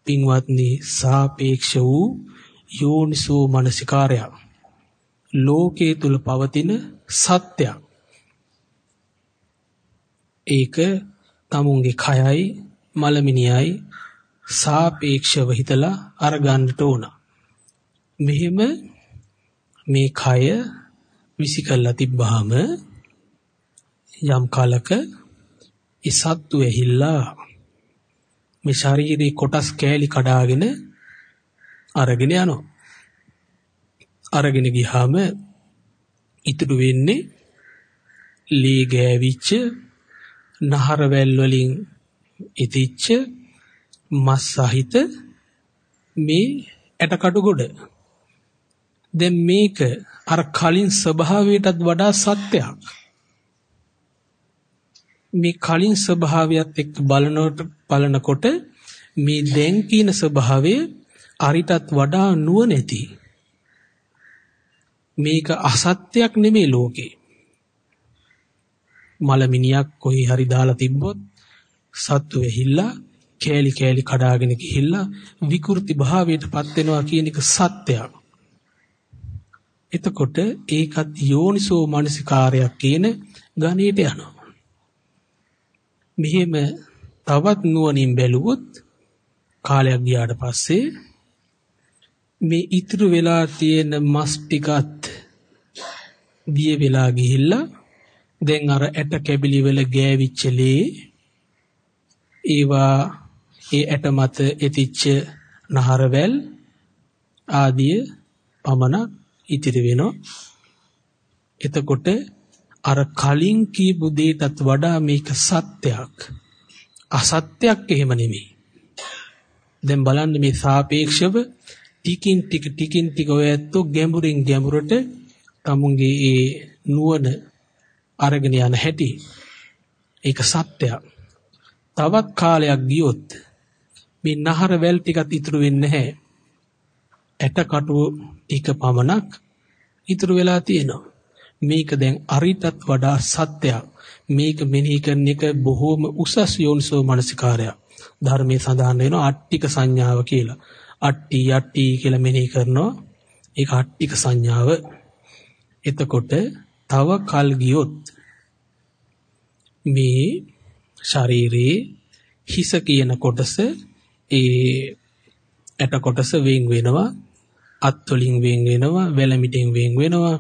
පින්වත්නි සාපේක්ෂ වූ යෝනිසෝ මනසිකාරය ලෝකයේ තුල පවතින සත්‍යයක්. ඒක tamunge කයයි මලමිනියයි සාපේක්ෂව හිතලා අරගන්නට ඕන. මෙහෙම මේ කය විසිකල්ලා තිබ්බහම යම් කාලක ඉසත්තු ඇහිල්ලා මේ ශාරීරික කොටස් කෑලි කඩාගෙන අරගෙන යනවා. අරගෙන ගියාම ඉතුරු වෙන්නේ ලී ගෑවිච්ච නහර වැල් වලින් ඉතිච්ච මස් සහිත මේ ඇටකටු ගොඩ. දැන් මේක අර කලින් ස්වභාවයටත් වඩා සත්‍යයක්. මේ කලින් ස්වභාවයත් එක්ක බලනකොට බලනකොට මේ දැන් කියන ස්වභාවය අරිටත් වඩා නුවණැති මේක අසත්‍යයක් නෙමෙයි ලෝකේ. මලමිනියක් කොහේ හරි දාලා තිබ්බොත් සත්තු වෙහිල්ලා කෑලි කෑලි කඩාගෙන ගිහිල්ලා විකෘති භාවයටපත් වෙනවා කියන එක සත්‍යයක්. එතකොට ඒකත් යෝනිසෝ මනසිකාරයක් කියන ගණයට යනවා. මෙහෙම තවත් නුවණින් බැලුවොත් කාලයක් ගියාට පස්සේ මේ ඉතුරු වෙලා තියෙන මස් ටිකත් දිය වෙලා ගිහිල්ලා දැන් අර ඇට කැබිලි වල ගෑවිච්ච ලේ ඒවා ඒ ඇට මත එතිච්ච නහරවැල් ආදිය පමණක් ඉතිරි වෙනවා. එතකොට අර කලින් කියපු දෙයටත් වඩා මේක සත්‍යයක්. අසත්‍යයක් එහෙම නෙමෙයි. දැන් බලන්න මේ සාපේක්ෂව ටිකින් ටික ටිකින් ටික ඔය ඇත්තෝ ගැඹුරින් ගැඹුරට තමුන්ගේ ඒ නුවණ අරගෙන යන හැටි. ඒක සත්‍යයක්. තවත් කාලයක් ගියොත් මේ නහර වැල් ටිකත් ඉතුරු වෙන්නේ නැහැ. ඇට කටුව ටික පමණක් ඉතුරු වෙලා තියෙනවා. මේක දැන් අරිටත් වඩා සත්‍යයක්. මේක මෙනෙහි කරන එක බොහෝම උසස් යෝනිසෝ මනසිකාරයක්. ධර්මයේ සඳහන් වෙනවා අට්ටික සංඥාව කියලා. අට්ටි යට්ටි කියලා මෙනෙහි කරනවා. ඒක අට්ටික සංඥාව. එතකොට තව කල් ගියොත් මේ ශරීරයේ හිස කියන කොටස ඒ ඇට කොටස වෙන් වෙනවා අත් වලින් වෙන් වෙනවා වැලමිටෙන් වෙන් වෙනවා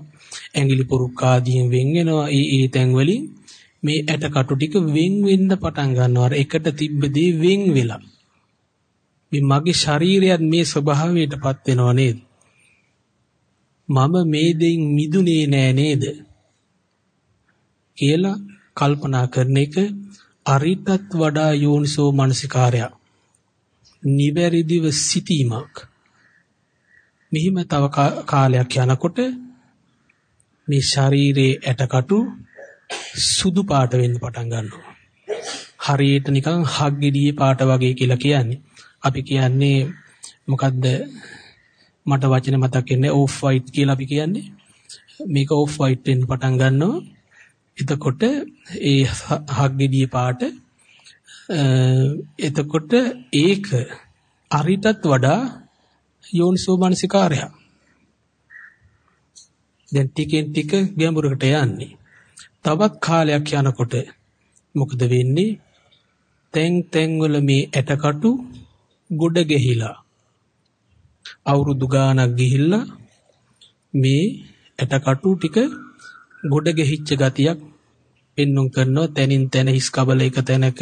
ඇඟිලි පුරුක් ආදියෙන් වෙන් වෙනවා. ඒ ඒ තැන් වලින් මේ ඇට කටු ටික වෙන් වෙන්න පටන් ගන්නවා. එකට තිබ්බ දේ වෙන් වෙලා. මේ මගේ ශරීරයත් මේ ස්වභාවයටපත් වෙනව නේද? මම මේ දෙයින් මිදුනේ නෑ නේද? කියලා කල්පනා කරන එක අරිටත් වඩා යෝනිසෝ මනසිකාරයක්. නිවැරදිව සිටීමක්. මෙහිම තව කාලයක් යනකොට මේ ශරීරයේ ඇටකටු සුදු පාට වෙන්න පටන් ගන්නවා. හරියට නිකන් හග්ගෙඩියේ පාට වගේ කියලා කියන්නේ. අපි කියන්නේ මොකද්ද මට වචන මතක් වෙන්නේ ඕෆ් වයිට් කියලා අපි කියන්නේ. මේක ඕෆ් වයිට් වෙන්න පටන් ගන්නවා. එතකොට ඒ හග්ගෙඩිය පාට එතකොට ඒක අරිටත් වඩා යෝනිසෝ මනසිකාරය. දැන් ටිකෙන් ටික ගැඹුරකට යන්නේ. තවත් කාලයක් යනකොට මොකද වෙන්නේ? තැන් තැන් වල මේ ඇටකටු ගොඩ ගැහිලා අවුරුදු ගාණක් ගිහිල්ලා මේ ඇටකටු ටික ගොඩ ගෙහිච්ච ගතියක් පෙන්눔 කරනවා තැනින් තැන හිස් කබල එක තැනක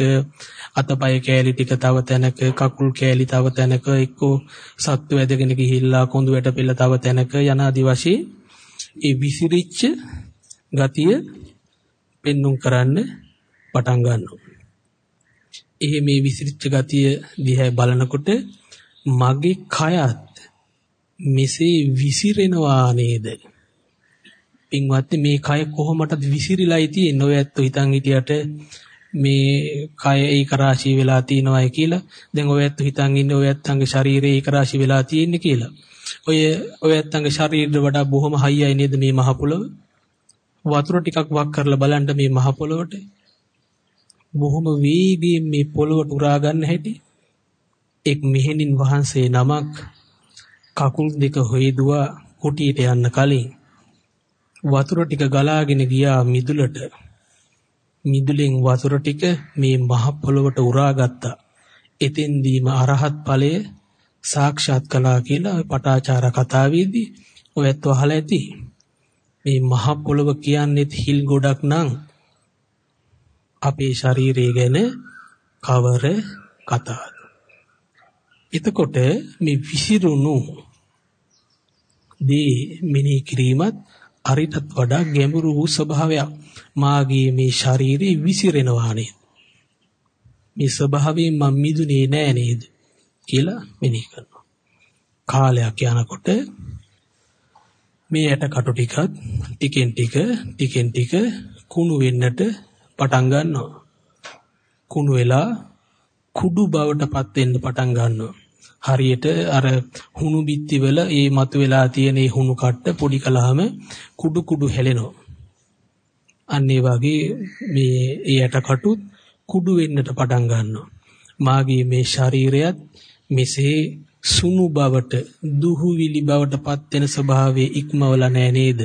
අතපය කෑලි ටික තව තැනක කකුල් කෑලි තව තැනක එක්කෝ සත්තු ඇදගෙන ගිහිල්ලා කොඳු වැට පෙළ තව තැනක යන ආදි වශයෙන් ඒ විසිරිච්ච ගතිය පෙන්눔 කරන්න පටන් ගන්නවා. එහෙ මේ විසිරිච්ච ගතිය දිහා බලනකොට මගේ කයත් මෙසේ විසිරෙනවා නේද? පින්වත්නි මේ කය කොහොමටද විසිරිලායි තියෙන්නේ? ඔය ඇත්ත හිතන් හිටියට මේ කය ඒක රාශී වෙලා තියෙනවායි කියලා. දැන් ඔය ඇත්ත හිතන් ඉන්නේ ඔය ඇත්තන්ගේ ශරීරය ඒක රාශී වෙලා තියෙන්නේ කියලා. ඔය ඔය ඇත්තන්ගේ ශරීරයට වඩා බොහොම හයියයි නේද මේ මහ පොළොව? වතුර ටිකක් වක් කරලා බලන්න මේ මහ පොළොවට. බොහොම වේගයෙන් මේ පොළොවට උරා ගන්න හැටි එක් මෙහෙණින් වහන්සේ නමක් කකුල් දෙක හොයදුවා කුටියට යන්න කලින්. වතුර ටික ගලාගෙන ගියා මිදුලට. මිදුලෙන් වතුර ටික මේ මහ පොළොවට උරාගත්තා. එතෙන්දීම අරහත් ඵලය සාක්ෂාත් කළා කියලා පටාචාර කතාවේදී ඔයත් අහලා ඇති. මේ මහ පොළොව කියන්නේ හිල් ගොඩක් නම් අපේ ශරීරය ගැන කවර කතාවද? එතකොට මේ විසිරුණු දී මිනී කිරීමත් අරිටත් වඩා ගැඹුරු වූ ස්වභාවයක්. මාගේ මේ ශරීරේ විසිරෙනවා නේද මේ ස්වභාවයෙන් මම මිදුනේ නෑ නේද? කියලා මෙනෙහි කරනවා. කාලයක් යනකොට මේ ඇට කටු ටිකත් ටිකෙන් ටික ටිකෙන් ටික කුණු වෙන්නට පටන් ගන්නවා. කුණු වෙලා කුඩු බවටපත් වෙන්න පටන් ගන්නවා. හරියට අර හුණු බිත්තිවල ඒ මතුවලා තියෙන ඒ හුණු කට්ට පොඩි කලහම කුඩු කුඩු හැලෙනවා. අන්න ඒ වගේ මේ ඒ යටකටුත් කුඩු වෙන්නට පටන් ගන්නවා. මාගේ මේ ශරීරයත් මෙසේ සුණු බවට දුහුවිලි බවට පත් වෙන ස්වභාවයේ ඉක්මවලා නැහැ නේද?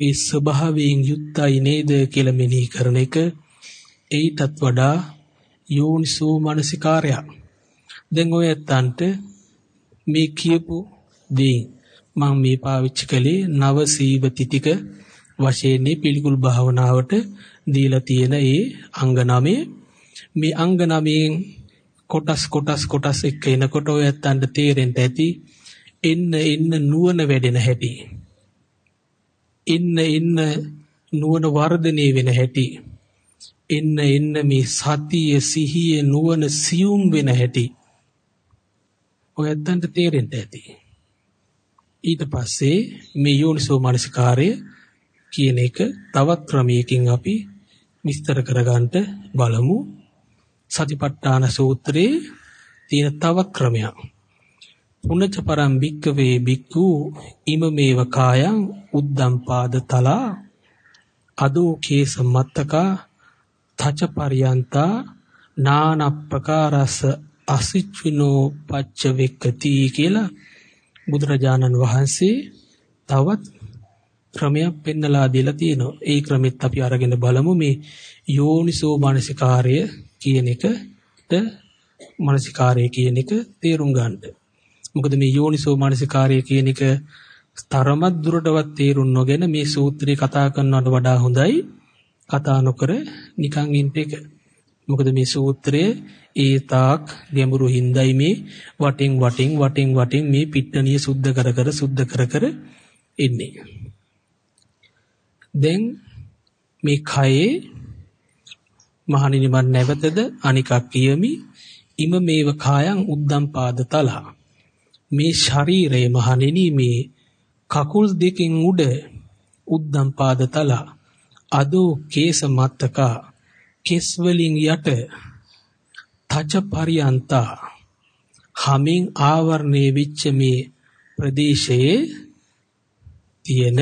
ඒ ස්වභාවයෙන් යුක්තයි නේද කියලා මෙනෙහි කරන එක ඒටත් වඩා යෝනිසෝ මනසිකාරයක්. දැන් ඔය ඇත්තන්ට මේ කියපු දේ මම මේ පාවිච්චි කළේ නව සීවති ටික වශයෙන් පිළිකුල් භාවනාවට දීලා තියෙන ඒ අංග නමේ. මේ අංග නමෙන් කොටස් කොටස් කොටස් එක්ක එනකොට ඔය ඇත්තන්ට තේරෙන්න ඇති එන්න එන්න නුවණ වැඩෙන හැටි. එන්න එන්න නුවණ වර්ධනය වෙන හැටි. එන්න එන්න මේ සතිය සිහිය නුවණ සියුම් වෙන හැටි. ඔය ඇත්තන්ට තේරෙන්න ඇති ඊට පස්සේ මේ යෝනිසෝ මනසිකාරය කියන එක තවත් ක්‍රමයකින් අපි විස්තර කරගන්න බලමු සතිපට්ඨාන සූත්‍රයේ තියෙන තව ක්‍රමයක්. පුනච පරම් භික්කවේ භික්ඛු ඉමමේව කායං උද්දම් පාද තලා අදෝ කේස මත්තකා තච පරියන්තා නානප්පකාරස අසිච්චිනෝ පච්ච වෙක්කති කියලා බුදුරජාණන් වහන්සේ තවත් ක්‍රමයක් පෙන්නලා දීලා තියෙනවා. ඒ ක්‍රමෙත් අපි අරගෙන බලමු මේ යෝනිසෝ මානසිකාර්ය කියන එකට මානසිකාරය කියන එක තේරුම් ගන්න. මොකද මේ යෝනිසෝ මානසිකාරය කියන එක තරමත් දුරටවත් තේරුම් නොගෙන මේ සූත්‍රය කතා කරනවට වඩා හොඳයි කතා නොකර නිකන් ඉන්න එක. මොකද මේ සූත්‍රය? ඒ තාක් ගැඹුරු හිඳයි මේ වටින් වටින් වටින් වටින් මේ පිට්ටනිය සුද්ධ කර කර සුද්ධ කර කර එන්නේ. දැන් මේ කයේ මහණෙනි මන් නැවතද අනිකක් කියමි. ඉම මේව කායං උද්දම් පාද තලා මේ ශරීරය මහණෙනි මේ කකුල් දෙකෙන් උඩ උද්දම් පාද තලා අදෝ කේස මත්තකා. කෙස් වලින් යට තච පරියන්තා හමින් ආවරණය වෙච්ච මේ ප්‍රදේශයේ තියෙන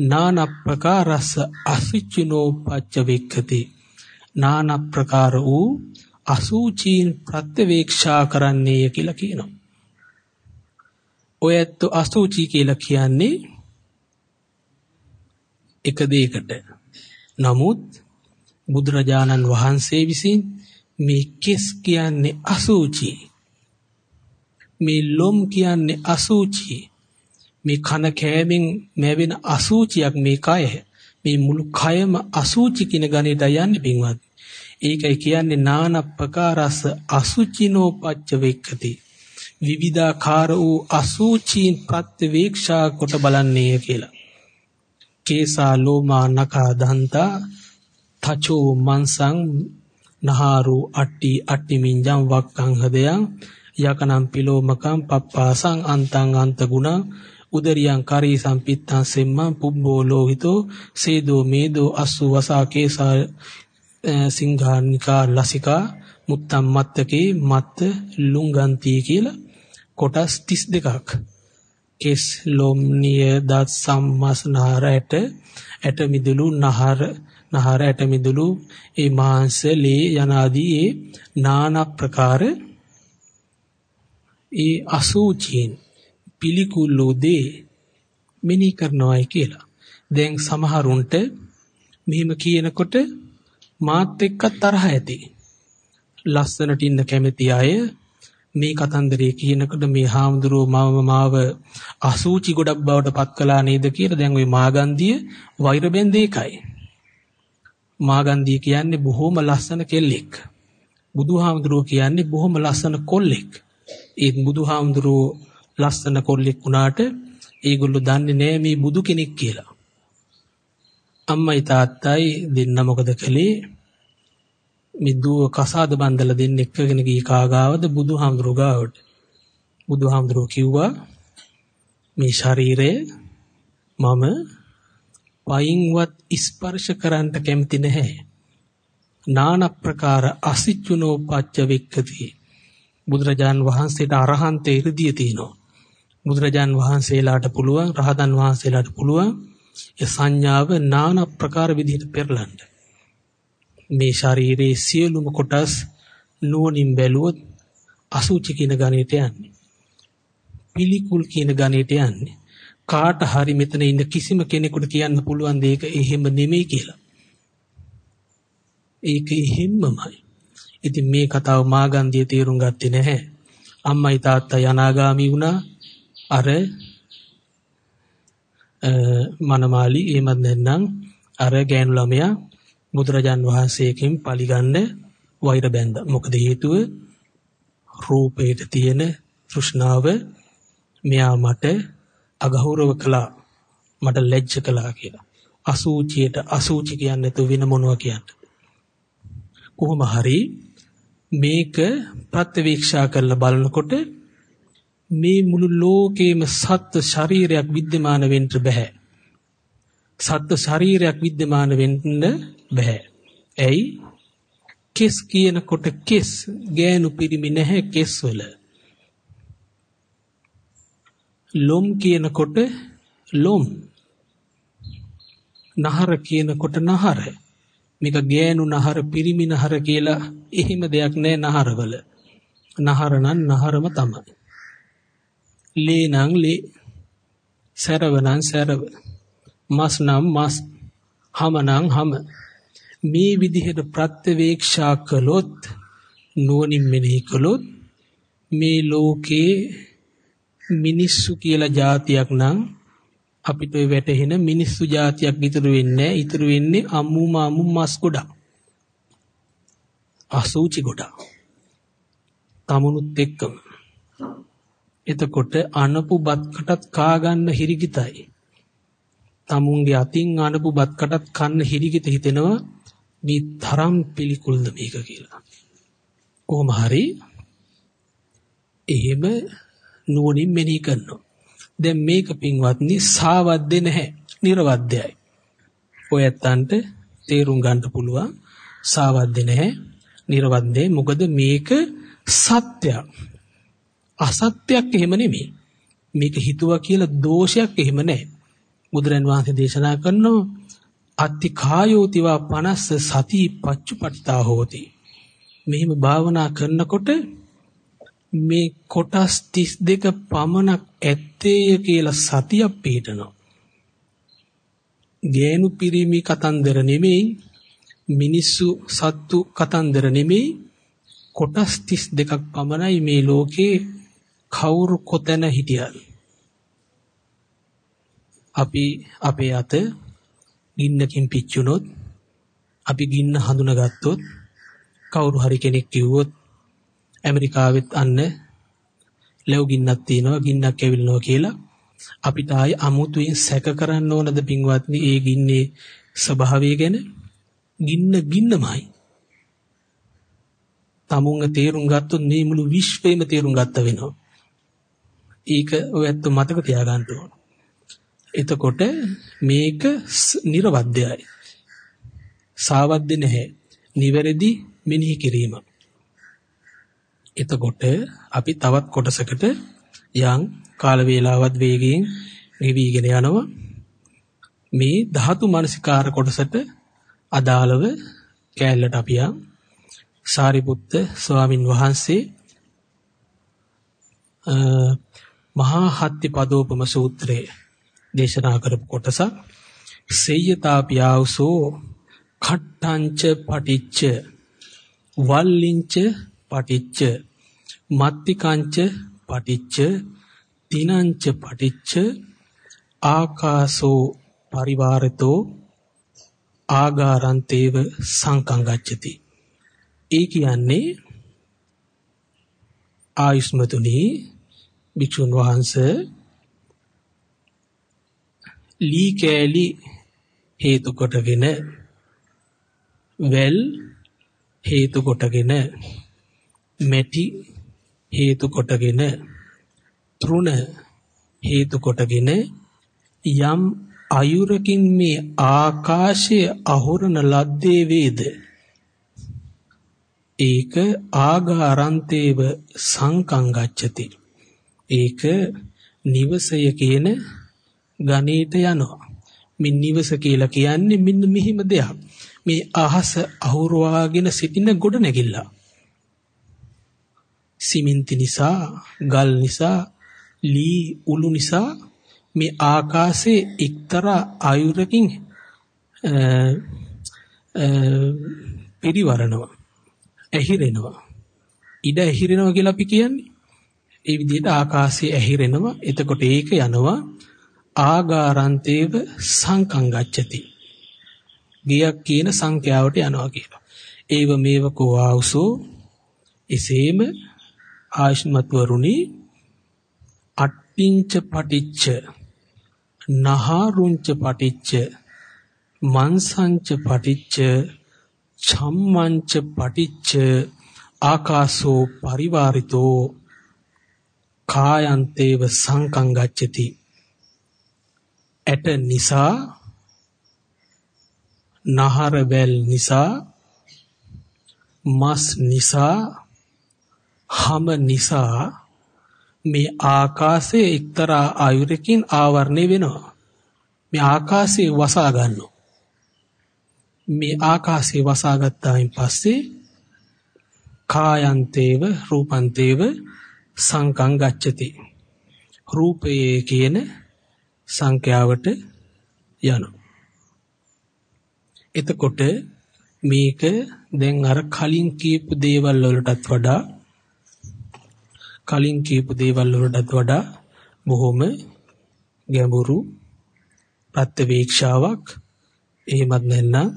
නාන ප්‍රකාරස අසුචිනෝ පච්ච වෙක්කති නාන ප්‍රකාර වූ අසුචීන් ප්‍රත්‍යවේක්ෂා කරන්නේය කියලා කියනවා. ඔය ඇත්ත අසුචි කියලා කියන්නේ එක දෙයකට. නමුත් බුදුරජාණන් වහන්සේ විසින් මේ කෙස් කියන්නේ අසුචි. මේ ලොම් කියන්නේ අසුචි. මේ කන කෑමෙන් නැවෙන අසුචියක් මේ කය. මේ මුළු කයම අසුචි කියන ගණයට යන්නේ පින්වත්. ඒකයි කියන්නේ නාන ප්‍රකාරස අසුචිනෝ පච්ච වෙක්කති. විවිධාකාර වූ අසුචීන් ප්‍රත්‍යවේක්ෂා කොට බලන්නේය කියලා. කේසා ලෝමා නකා දන්තා තචෝ මන්සං නහාරු අට්ටි අට්ටි මින්ජං වක්කං හදයන් යකනම් පිලෝමකම් පප්පාසං අන්තං අන්ත ගුණ උදරියං කරී සම්පිත්තං සෙම්මං පුබ්බෝ ලෝහිතෝ සේදෝ මේදෝ අස්සු වසා කේසා සිංහානිකා ලසිකා මුත්තම් මත්තකේ මත්ත ලුංගන්ති කියලා කොටස් 32ක් කෙස් ලොම්නිය දත් සම්මස් නහර ඇට ඇට මිදුළු නහර නහර ඇට මිදුළු ඒ මාංශ ලේ යනාදී ඒ නානක් ප්‍රකාර ඒ අසුචීන් පිළිකුළු දේ මෙනෙහි කරනවායි කියලා. දැන් සමහරුන්ට මෙහෙම කියනකොට මාත් එක්ක තරහ ඇති. ලස්සනට ඉන්න කැමති අය මේ කතන්දරේ කියනකොට මේ හාමුදුරුව මම මාව අසූචි ගොඩක් බවට පත් කළා නේද කියලා දැන් ওই මාගන්දිය වෛර බෙන්ද ඒකයි. මාගන්දිය කියන්නේ බොහොම ලස්සන කෙල්ලෙක්. බුදුහාමුදුරුව කියන්නේ බොහොම ලස්සන කොල්ලෙක්. ඒ බුදුහාමුදුරුව ලස්සන කොල්ලෙක් වුණාට ඒගොල්ලෝ දන්නේ නෑ මේ බුදු කෙනෙක් කියලා. අම්මයි තාත්තයි දෙන්න මොකද කළේ? මිදුව කසාද බන්දලා දෙන්න එක්කගෙන ගිහී කාගාවද බුදුහාමුදුරුව ගාවට. බුදුහාමුදුරුව කිව්වා මේ ශරීරය මම වයින්වත් ස්පර්ශ කරන්න කැමති නැහැ. නාන ප්‍රකාර අසිච්චුනෝ පච්ච වෙක්කති. බුදුරජාන් වහන්සේට අරහන්ත ඉර්ධිය තියෙනවා. බුදුරජාන් වහන්සේලාට පුළුවන් රහතන් වහන්සේලාට පුළුවන් ඒ සංඥාව নানা ප්‍රකාර විදිහට පෙරලන්න. මේ ශරීරයේ සියලුම කොටස් නුවණින් බැලුවොත් අසුචි කියන ගණයට යන්නේ. පිළිකුල් කියන ගණයට යන්නේ. කාට හරි මෙතන ඉන්න කිසිම කෙනෙකුට කියන්න පුළුවන් දෙයක එහෙම නෙමෙයි කියලා. ඒක එහෙම්මමයි. ඉතින් මේ කතාව මාගන්දිය තේරුම් ගත්තේ නැහැ. අම්මයි තාත්තයි අනාගාමි වුණා. අර මනමාලි එහෙමත් නැත්නම් අර ගෑනු ළමයා බුදුරජාන් වහන්සේගෙන් පරිගන්න වෛර බැඳ. මොකද හේතුව රූපයට තියෙන තෘෂ්ණාව මෙයා මට අගෞරව කළා. මට ලැජ්ජ කළා කියලා. අසූචියට අසූචි කියන්නේ නැතුව වෙන මොනවා කියන්නේ. කොහොම හරි මේක ප්‍රත්‍යවේක්ෂා කරලා බලනකොට මේ මුළු ලෝකේම සත්ත්ව ශරීරයක් विद्यमान වෙන්න බෑ. සත්ත්ව ශරීරයක් विद्यमान වෙන්න බෑ. ඇයි? කෙස් කියනකොට කෙස් ගෑනු පිරිමි නැහැ කෙස් වල. ලොම් කියනකොට ලොම්. නහර කියනකොට නහර. මේක ගෑනු නහර පිරිමි නහර කියලා එහෙම දෙයක් නෑ නහරවල. නහර නම් නහරම තමයි. ලේ නම් ලේ. සැරව නම් සැරව. මස් නම් මස්. හම නම් හම. මේ විදිහට ප්‍රත්‍යවේක්ෂා කළොත් නුවණින් මෙනෙහි කළොත් මේ ලෝකේ මිනිස්සු කියලා જાතියක් නම් අපිට ඔය වැටහෙන මිනිස්සු જાතියක් ඉතුරු වෙන්නේ ඉතුරු වෙන්නේ අම්මුම අම්මු මස් ගොඩක්. අසූචි ගොඩක්. තමුණුත් එක්කම. එතකොට අනපු බත්කටත් කා ගන්න හිරිගිතයි. තමුන්ගේ අතින් අනපු බත්කටත් කන්න හිරිගිත හිතෙනවා. මේ තරම් පිළිකුල්ද මේක කියලා. කොහොම හරි එහෙම නුවණින් මෙනෙහි කරනවා. දැන් මේක පින්වත්නි සාවද්දේ නැහැ. නිර්වද්‍යයි. ඔය ඇත්තන්ට තේරුම් ගන්න පුළුවන් සාවද්දේ නැහැ. නිර්වද්දේ මොකද මේක සත්‍යයක්. අසත්‍යයක් එහෙම නෙමෙයි. මේක හිතුවා කියලා දෝෂයක් එහෙම නැහැ. බුදුරන් වහන්සේ දේශනා කරනවා අත්ති කායෝතිවා 50 සති පච්චුපට්ඨා හෝති. මෙහිම භාවනා කරනකොට මේ කොටස් 32 පමණක් ඇත්තේය කියලා සතියක් පිටනවා. ගේනු පිරිමි කතන්දර නෙමෙයි මිනිස්සු සත්තු කතන්දර නෙමෙයි කොටස් 32ක් පමණයි මේ ලෝකේ කවුරු කොතැන හිටියත් අපි අපේ අත ගින්නකින් පිච්චුනොත් අපි ගින්න හඳුනාගත්තොත් කවුරු හරි කෙනෙක් කිව්වොත් ඇමරිකාවෙත් අන්න ලැබු ගින්නක් තියෙනවා ගින්නක් ඇවිල්නවා කියලා. අපිට ආයේ අමුතුවෙන් සැක කරන්න ඕනද පින්වත්නි ඒ ගින්නේ ස්වභාවය ගැන? ගින්න ගින්නමයි. තමුන්ග තේරුම් ගත්තොත් මේ මුළු විශ්වයම තේරුම් ගත්ත වෙනවා. ඒක ඔයත් මතක තියාගන්න ඕන. එතකොට මේක නිර්වද්‍යයි සාවද්ද නැහැ. නිවැරදි මෙනෙහි කිරීම එතකොට අපි තවත් කොටසකට යම් කාල වේලාවත් වේගයෙන් ගෙවිගෙන යනවා. මේ ධාතු මනසිකාර කොටසට අදාළව කැලලට අපි යම්. සාරිපුත්ත ස්වාමින් වහන්සේ මහා හත්ති පදෝපම සූත්‍රයේ දේශනා කරපු කොටසක්. සේයතාපියාවසෝ කට්ටංච පටිච්ච වල්ලිංච පටිච්ච. මත්තිකංච පටිච්ච තිනංච පටිච්ච ආකාසෝ පරිවාරතෝ ආගාරන්තේව සංකං ගච්ඡති ඒ කියන්නේ ආයුෂ්මතුනි භික්ෂුන් වහන්සේ ලී කෑලි හේතු කොටගෙන වැල් හේතු කොටගෙන මෙටි හේතු කොටගෙන තෘණ හේතු කොටගෙන යම් අයුරකින් මේ ආකාශය අහුරන ලද්දේ වේද? ඒක ආගාරන්තේව සංකං ගච්ඡති ඒක නිවසය කියන ගණේට යනවා. මේ නිවස කියලා කියන්නේ මෙන්න මෙහිම දෙයක්. මේ අහස අහුරවාගෙන සිටින ගොඩ නැගිල්ලා සිමෙන්ති නිසා, ගල් නිසා, ලී උළු නිසා මේ ආකාශයේ එක්තරා ආයුරකින් පිරිවරනවා. ඇහිරෙනවා. ඉඩ ඇහිරෙනවා කියලා අපි කියන්නේ. ඒ විදිහට ආකාශයේ ඇහිරෙනවා. එතකොට ඒක යනවා ආගාරන්තේව සංකං ගච්ඡති. ගියක් කියන සංඛ්‍යාවට යනවා කියලා. ඒව මේව කෝ ආවසෝ එසේම ආයෂ්මත් වරුනි අට්ටිංච පටිච්ච නහරුංච පටිච්ච මන්සංච පටිච්ච චම්මංච පටිච්ච ආකාසෝ පරිවාරිතෝ කායන්තේව සංකං ගච්ඡති ඇට නිසා නහර වැල් නිසා මස් නිසා හම නිසා මේ ආකාශයේ එක්තරා ආයුරකින් ආවරණය වෙනවා. මේ ආකාශයේ වසා ගන්නවා. මේ ආකාශයේ වසා ගත්තායින් පස්සේ කායන්තේව රූපන්තේව සංකං ගච්ඡති. රූපයේ කියන සංඛ්‍යාවට යනවා. එතකොට මේක දැන් අර කලින් කියපු දේවල් වලටත් වඩා කලින් කියපු දේවල් වලටත් වඩා බොහොම ගැඹුරු ප්‍රත්‍යවේක්ෂාවක් එහෙමත් නැත්නම්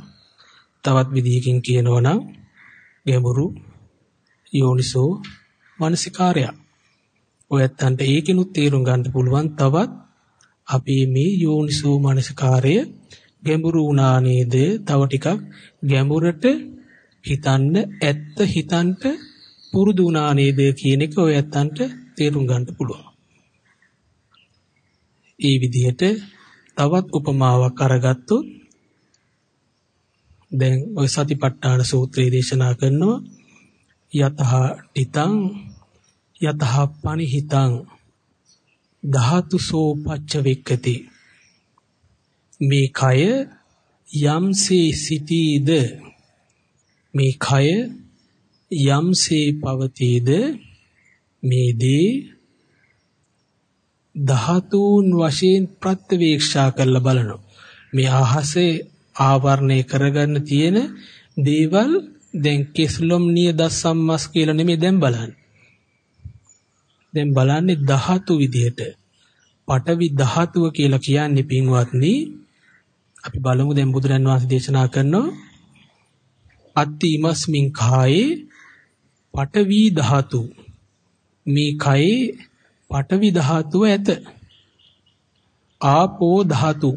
තවත් විදිහකින් කියනවා නම් ගැඹුරු යෝනිසෝ මානසිකාරය. ඔයත්තන්ට ඒකිනුත් තේරුම් ගන්න පුළුවන් තවත් අපි මේ යෝනිසෝ මානසිකාරය ගැඹුරු වුණා නේද? තව ටිකක් ගැඹුරට හිතන්න ඇත්ත හිතන්න පුරුදු වුණා නේද කියන එක ඔයත්තන්ට තේරුම් ගන්න පුළුවන්. ඒ විදිහට තවත් උපමාවක් අරගත්තොත් දැන් ඔය සතිපට්ඨාන සූත්‍රය දේශනා කරනවා යතහ ඨිතං යතහ පනිහිතං ධාතුසෝ පච්ච වෙක්කති මේ කය යම්සේ සිටීද මේ කය යම්සේ පවතීද මේ දේ ධාතුන් වශයෙන් ප්‍රත්‍යවේක්ෂා කරලා බලනවා මේ අහසේ ආවරණය කරගන්න තියෙන දේවල් දැන් කෙස්ලොම් නිය දස්සම්මස් කියලා නෙමෙයි දැන් බලන්නේ. දැන් බලන්නේ ධාතු විදිහට. පඨවි ධාතුව කියලා කියන්නේ පින්වත්නි අපි බලමු දැන් බුදුරන් වහන්සේ දේශනා කරනවා අත්ති ඉමස්මින් කායේ පඨවි ධාතු මේ කයේ පඨවි ධාතුව ඇත ආපෝ ධාතු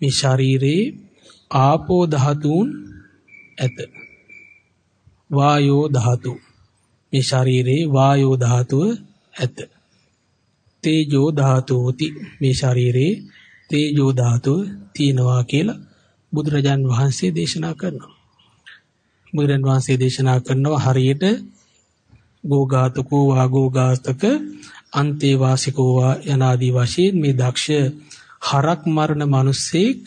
මේ ශරීරේ ආපෝ ධාතුන් ඇත. වායෝ ධාතු මේ ශරීරේ වායෝ ධාතුව ඇත. තේජෝ ධාතුති මේ ශරීරේ තේජෝ ධාතුව තියෙනවා කියලා බුදුරජාන් වහන්සේ දේශනා කරනවා. බුදුරන් වහන්සේ දේශනා කරනවා හරියට ගෝඝාතකෝ වාගෝඝාතක අන්තේ වාසිකෝ යනාදී වශයෙන් මේ දක්ෂ හරක් මරණ මිනිස්සෙක්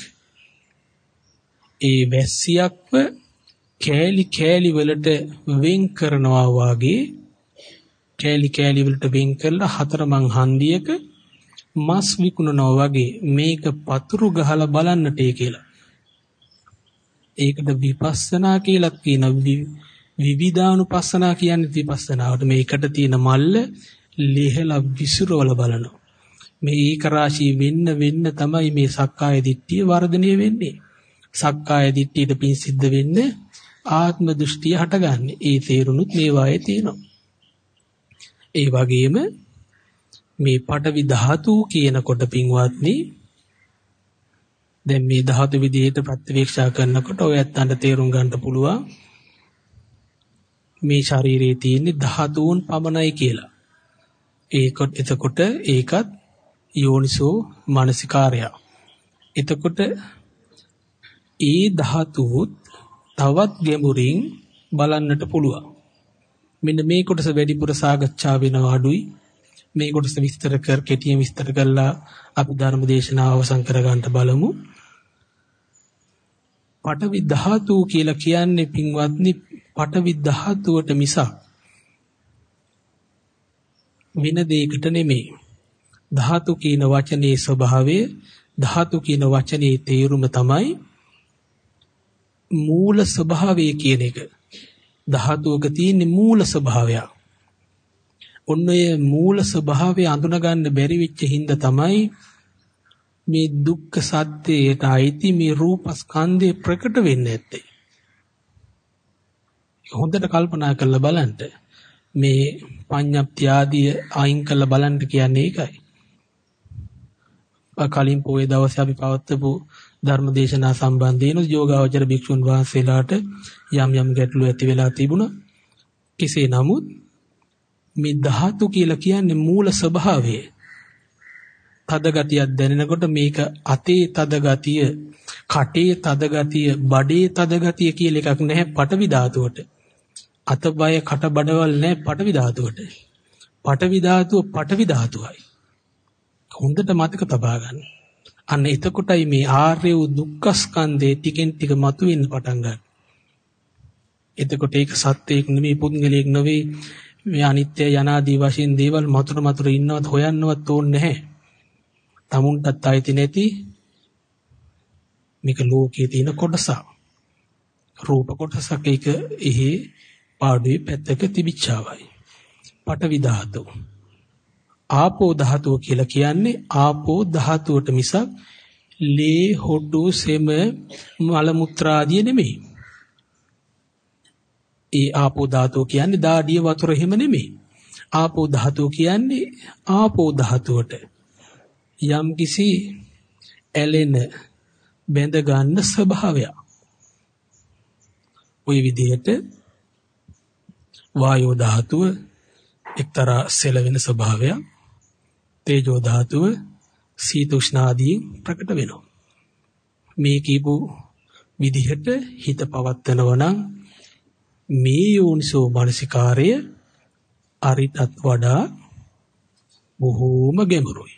ඒ වැස්සියක්ව කෑලි කෑලි වලට වෙන් කරනවා වාගේ කෑලි කෑලි වලට වෙන් කරලා හතරමං හන්දියක මස් විකුණනවා වගේ මේක පතුරු ගහලා බලන්නට කියලා. ඒකට විපස්සනා කියලා කියන විවිධානුපස්සනා කියන්නේ විපස්සනාවට මේකට තියෙන මල්ල ලිහලා විසිරවල බලනවා. මේ ඒක රාශී වෙන්න වෙන්න තමයි මේ සක්කාය දිට්ඨිය වර්ධනය වෙන්නේ. සක්කාය දිට්ඨියට පින් සිද්ධ වෙන්නේ ආත්ම දෘෂ්ටිය හටගන්නේ. ඒ තේරුණුත් මේ වායේ තියෙනවා. ඒ වගේම මේ පටවි ධාතු කියනකොට පින්වත්නි දැන් මේ ධාතු විදිහට ප්‍රතිවීක්ෂා කරනකොට ඔය ඇත්තන්ට තේරුම් ගන්න පුළුවන් මේ ශරීරයේ තියෙන ධාතුන් පමණයි කියලා. ඒකට එතකොට ඒකත් යෝනිසෝ මානසිකාරය. එතකොට ඒ ධාතුත් තවත් ගැඹුරින් බලන්නට පුළුවන්. මෙන්න මේ කොටස වැඩිපුර සාකච්ඡා වෙනවා අඩුයි. මේ කොටස විස්තර කර කෙටියෙන් විස්තර කරලා අපි ධර්ම දේශනාව අවසන් කර ගන්නට බලමු. පඨවි ධාතු කියලා කියන්නේ පින්වත්නි පඨවි ධාතුවට මිසක් වෙන දෙයකට නෙමෙයි. ධාතු කියන වචනේ ස්වභාවය ධාතු කියන වචනේ තේරුම තමයි මූල ස්වභාවය කියන එක. ධාතුවක තියෙන මූල ස්වභාවය. ඔන්න ඔය මූල ස්වභාවය අඳුනගන්න බැරි වෙච්ච හින්දා තමයි මේ දුක්ඛ සත්‍යයට අයිති මේ රූපස්කන්ධය ප්‍රකට වෙන්නේ නැත්තේ. හොඳට කල්පනා කරලා බලන්න. මේ පඤ්ඤප්ති ආදී අයින් කරලා බලන්න කියන්නේ ඒකයි. කලින් පොයේ දවසේ අපි පවත්වපු ධර්මදේශනා සම්බන්ධයෙන් යෝගාවචර භික්ෂුන් වහන්සේලාට යම් යම් ගැටලු ඇති වෙලා තිබුණා. කෙසේ නමුත් මේ ධාතු කියලා කියන්නේ මූල ස්වභාවය. තද ගතියක් දැනෙනකොට මේක අතේ තද ගතිය, කටේ තද ගතිය, බඩේ තද ගතිය කියලා එකක් නැහැ පටවි ධාතුවට. අතබය කට බඩවල් නැහැ පටවි ධාතුවට. පටවි ධාතුව පටවි ධාතුවයි. හොඳට මතක තබා ගන්න. අන්න එතකොටයි මේ ආර්ය වූ දුක්ඛස්කන්ධේ ටිකෙන් ටික මතුවෙන්න පටන් ගන්න. එතකොට ඒක සත්‍යයක් නෙමෙයි පුද්ගලයෙක් නෙවෙයි මේ අනිත්‍ය යනාදී වශයෙන් දේවල් මතුර මතුර ඉන්නවත් හොයන්නවත් ඕනේ නැහැ. tamunටත් අයිති නැති මේක ලෝකයේ තියෙන කොටසක්. රූප කොටසක් ඒක එහි පාඩුවේ පැත්තක තිබිච්චාවයි. පටවි ධාතු. ආපෝ ධාතුව කියලා කියන්නේ ආපෝ ධාතුවට මිසක් ලේ හොඩු සෙම මල මුත්‍රා ආදී නෙමෙයි. ඒ ආපෝ ධාතුව කියන්නේ දාඩිය වතුර හිම නෙමෙයි. ආපෝ ධාතුව කියන්නේ ආපෝ ධාතුවට යම් කිසි ඇලෙන බැඳ ගන්න ස්වභාවයක්. ওই විදිහට වායෝ ධාතුව එක්තරා සෙලවෙන ස්වභාවයක් තේජෝ ධාතුව සීත උෂ්ණ ආදී ප්‍රකට වෙනවා. මේ කියපු විදිහට හිත පවත්නවා නම් මේ යෝනිසෝ මනසිකාරය අරිටත් වඩා බොහෝම ගැඹුරුයි.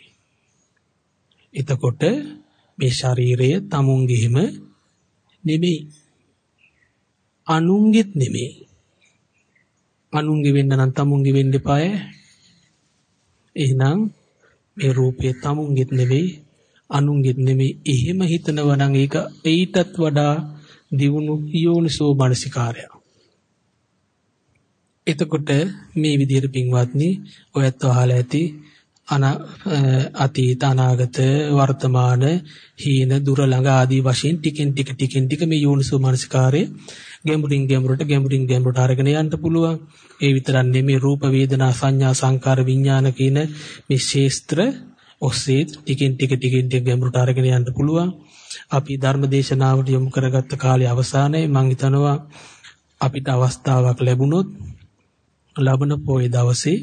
එතකොට මේ ශරීරය tamungeම නෙමෙයි. අනුන්ගෙත් නෙමෙයි. අනුන්ගේ වෙන්න නම් tamunge වෙන්න එපාය. එහෙනම් මේ රූපය tamunගෙත් නෙවෙයි අනුන්ගෙත් නෙවෙයි එහෙම හිතනවා නම් ඒක ඊටත් වඩා දියුණු යෝනිසෝ මනසිකාරය. එතකොට මේ විදිහට පින්වත්නි ඔයත් අහලා ඇති අතීත අනාගත වර්තමාන හීන දුර ළඟ ආදී වශයෙන් ටිකෙන් ටික ටිකෙන් ටික මේ යෝනිසෝ මනසිකාරය ගැඹුරින් ගැඹුරට ගැඹුරින් ගැඹුරට අරගෙන යන්න පුළුවන්. ඒ විතරක් නෙමෙයි රූප වේදනා සංඥා සංකාර විඥාන කියන මේ ශේස්ත්‍ර ඔස්සේ ටිකෙන් ටික ටිකෙන් ටික ගැඹුරට අරගෙන යන්න පුළුවන්. අපි ධර්ම දේශනාවට යොමු කරගත්ත කාලේ අවසානයේ මම හිතනවා අපිට අවස්ථාවක් ලැබුණොත් ලබන පොයේ දවසේ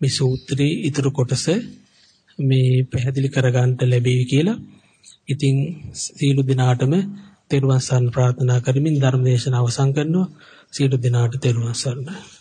මේ සූත්‍රයේ ඊතුරු කොටස මේ පැහැදිලි කරගන්න ලැබෙවි කියලා. ඉතින් සීල දිනාටම තෙරුවන් සරණ ප්‍රාර්ථනා කරමින් ධර්ම දේශනාව අවසන් කරනවා. සියලු දෙනාට තෙරුවන් සරණයි.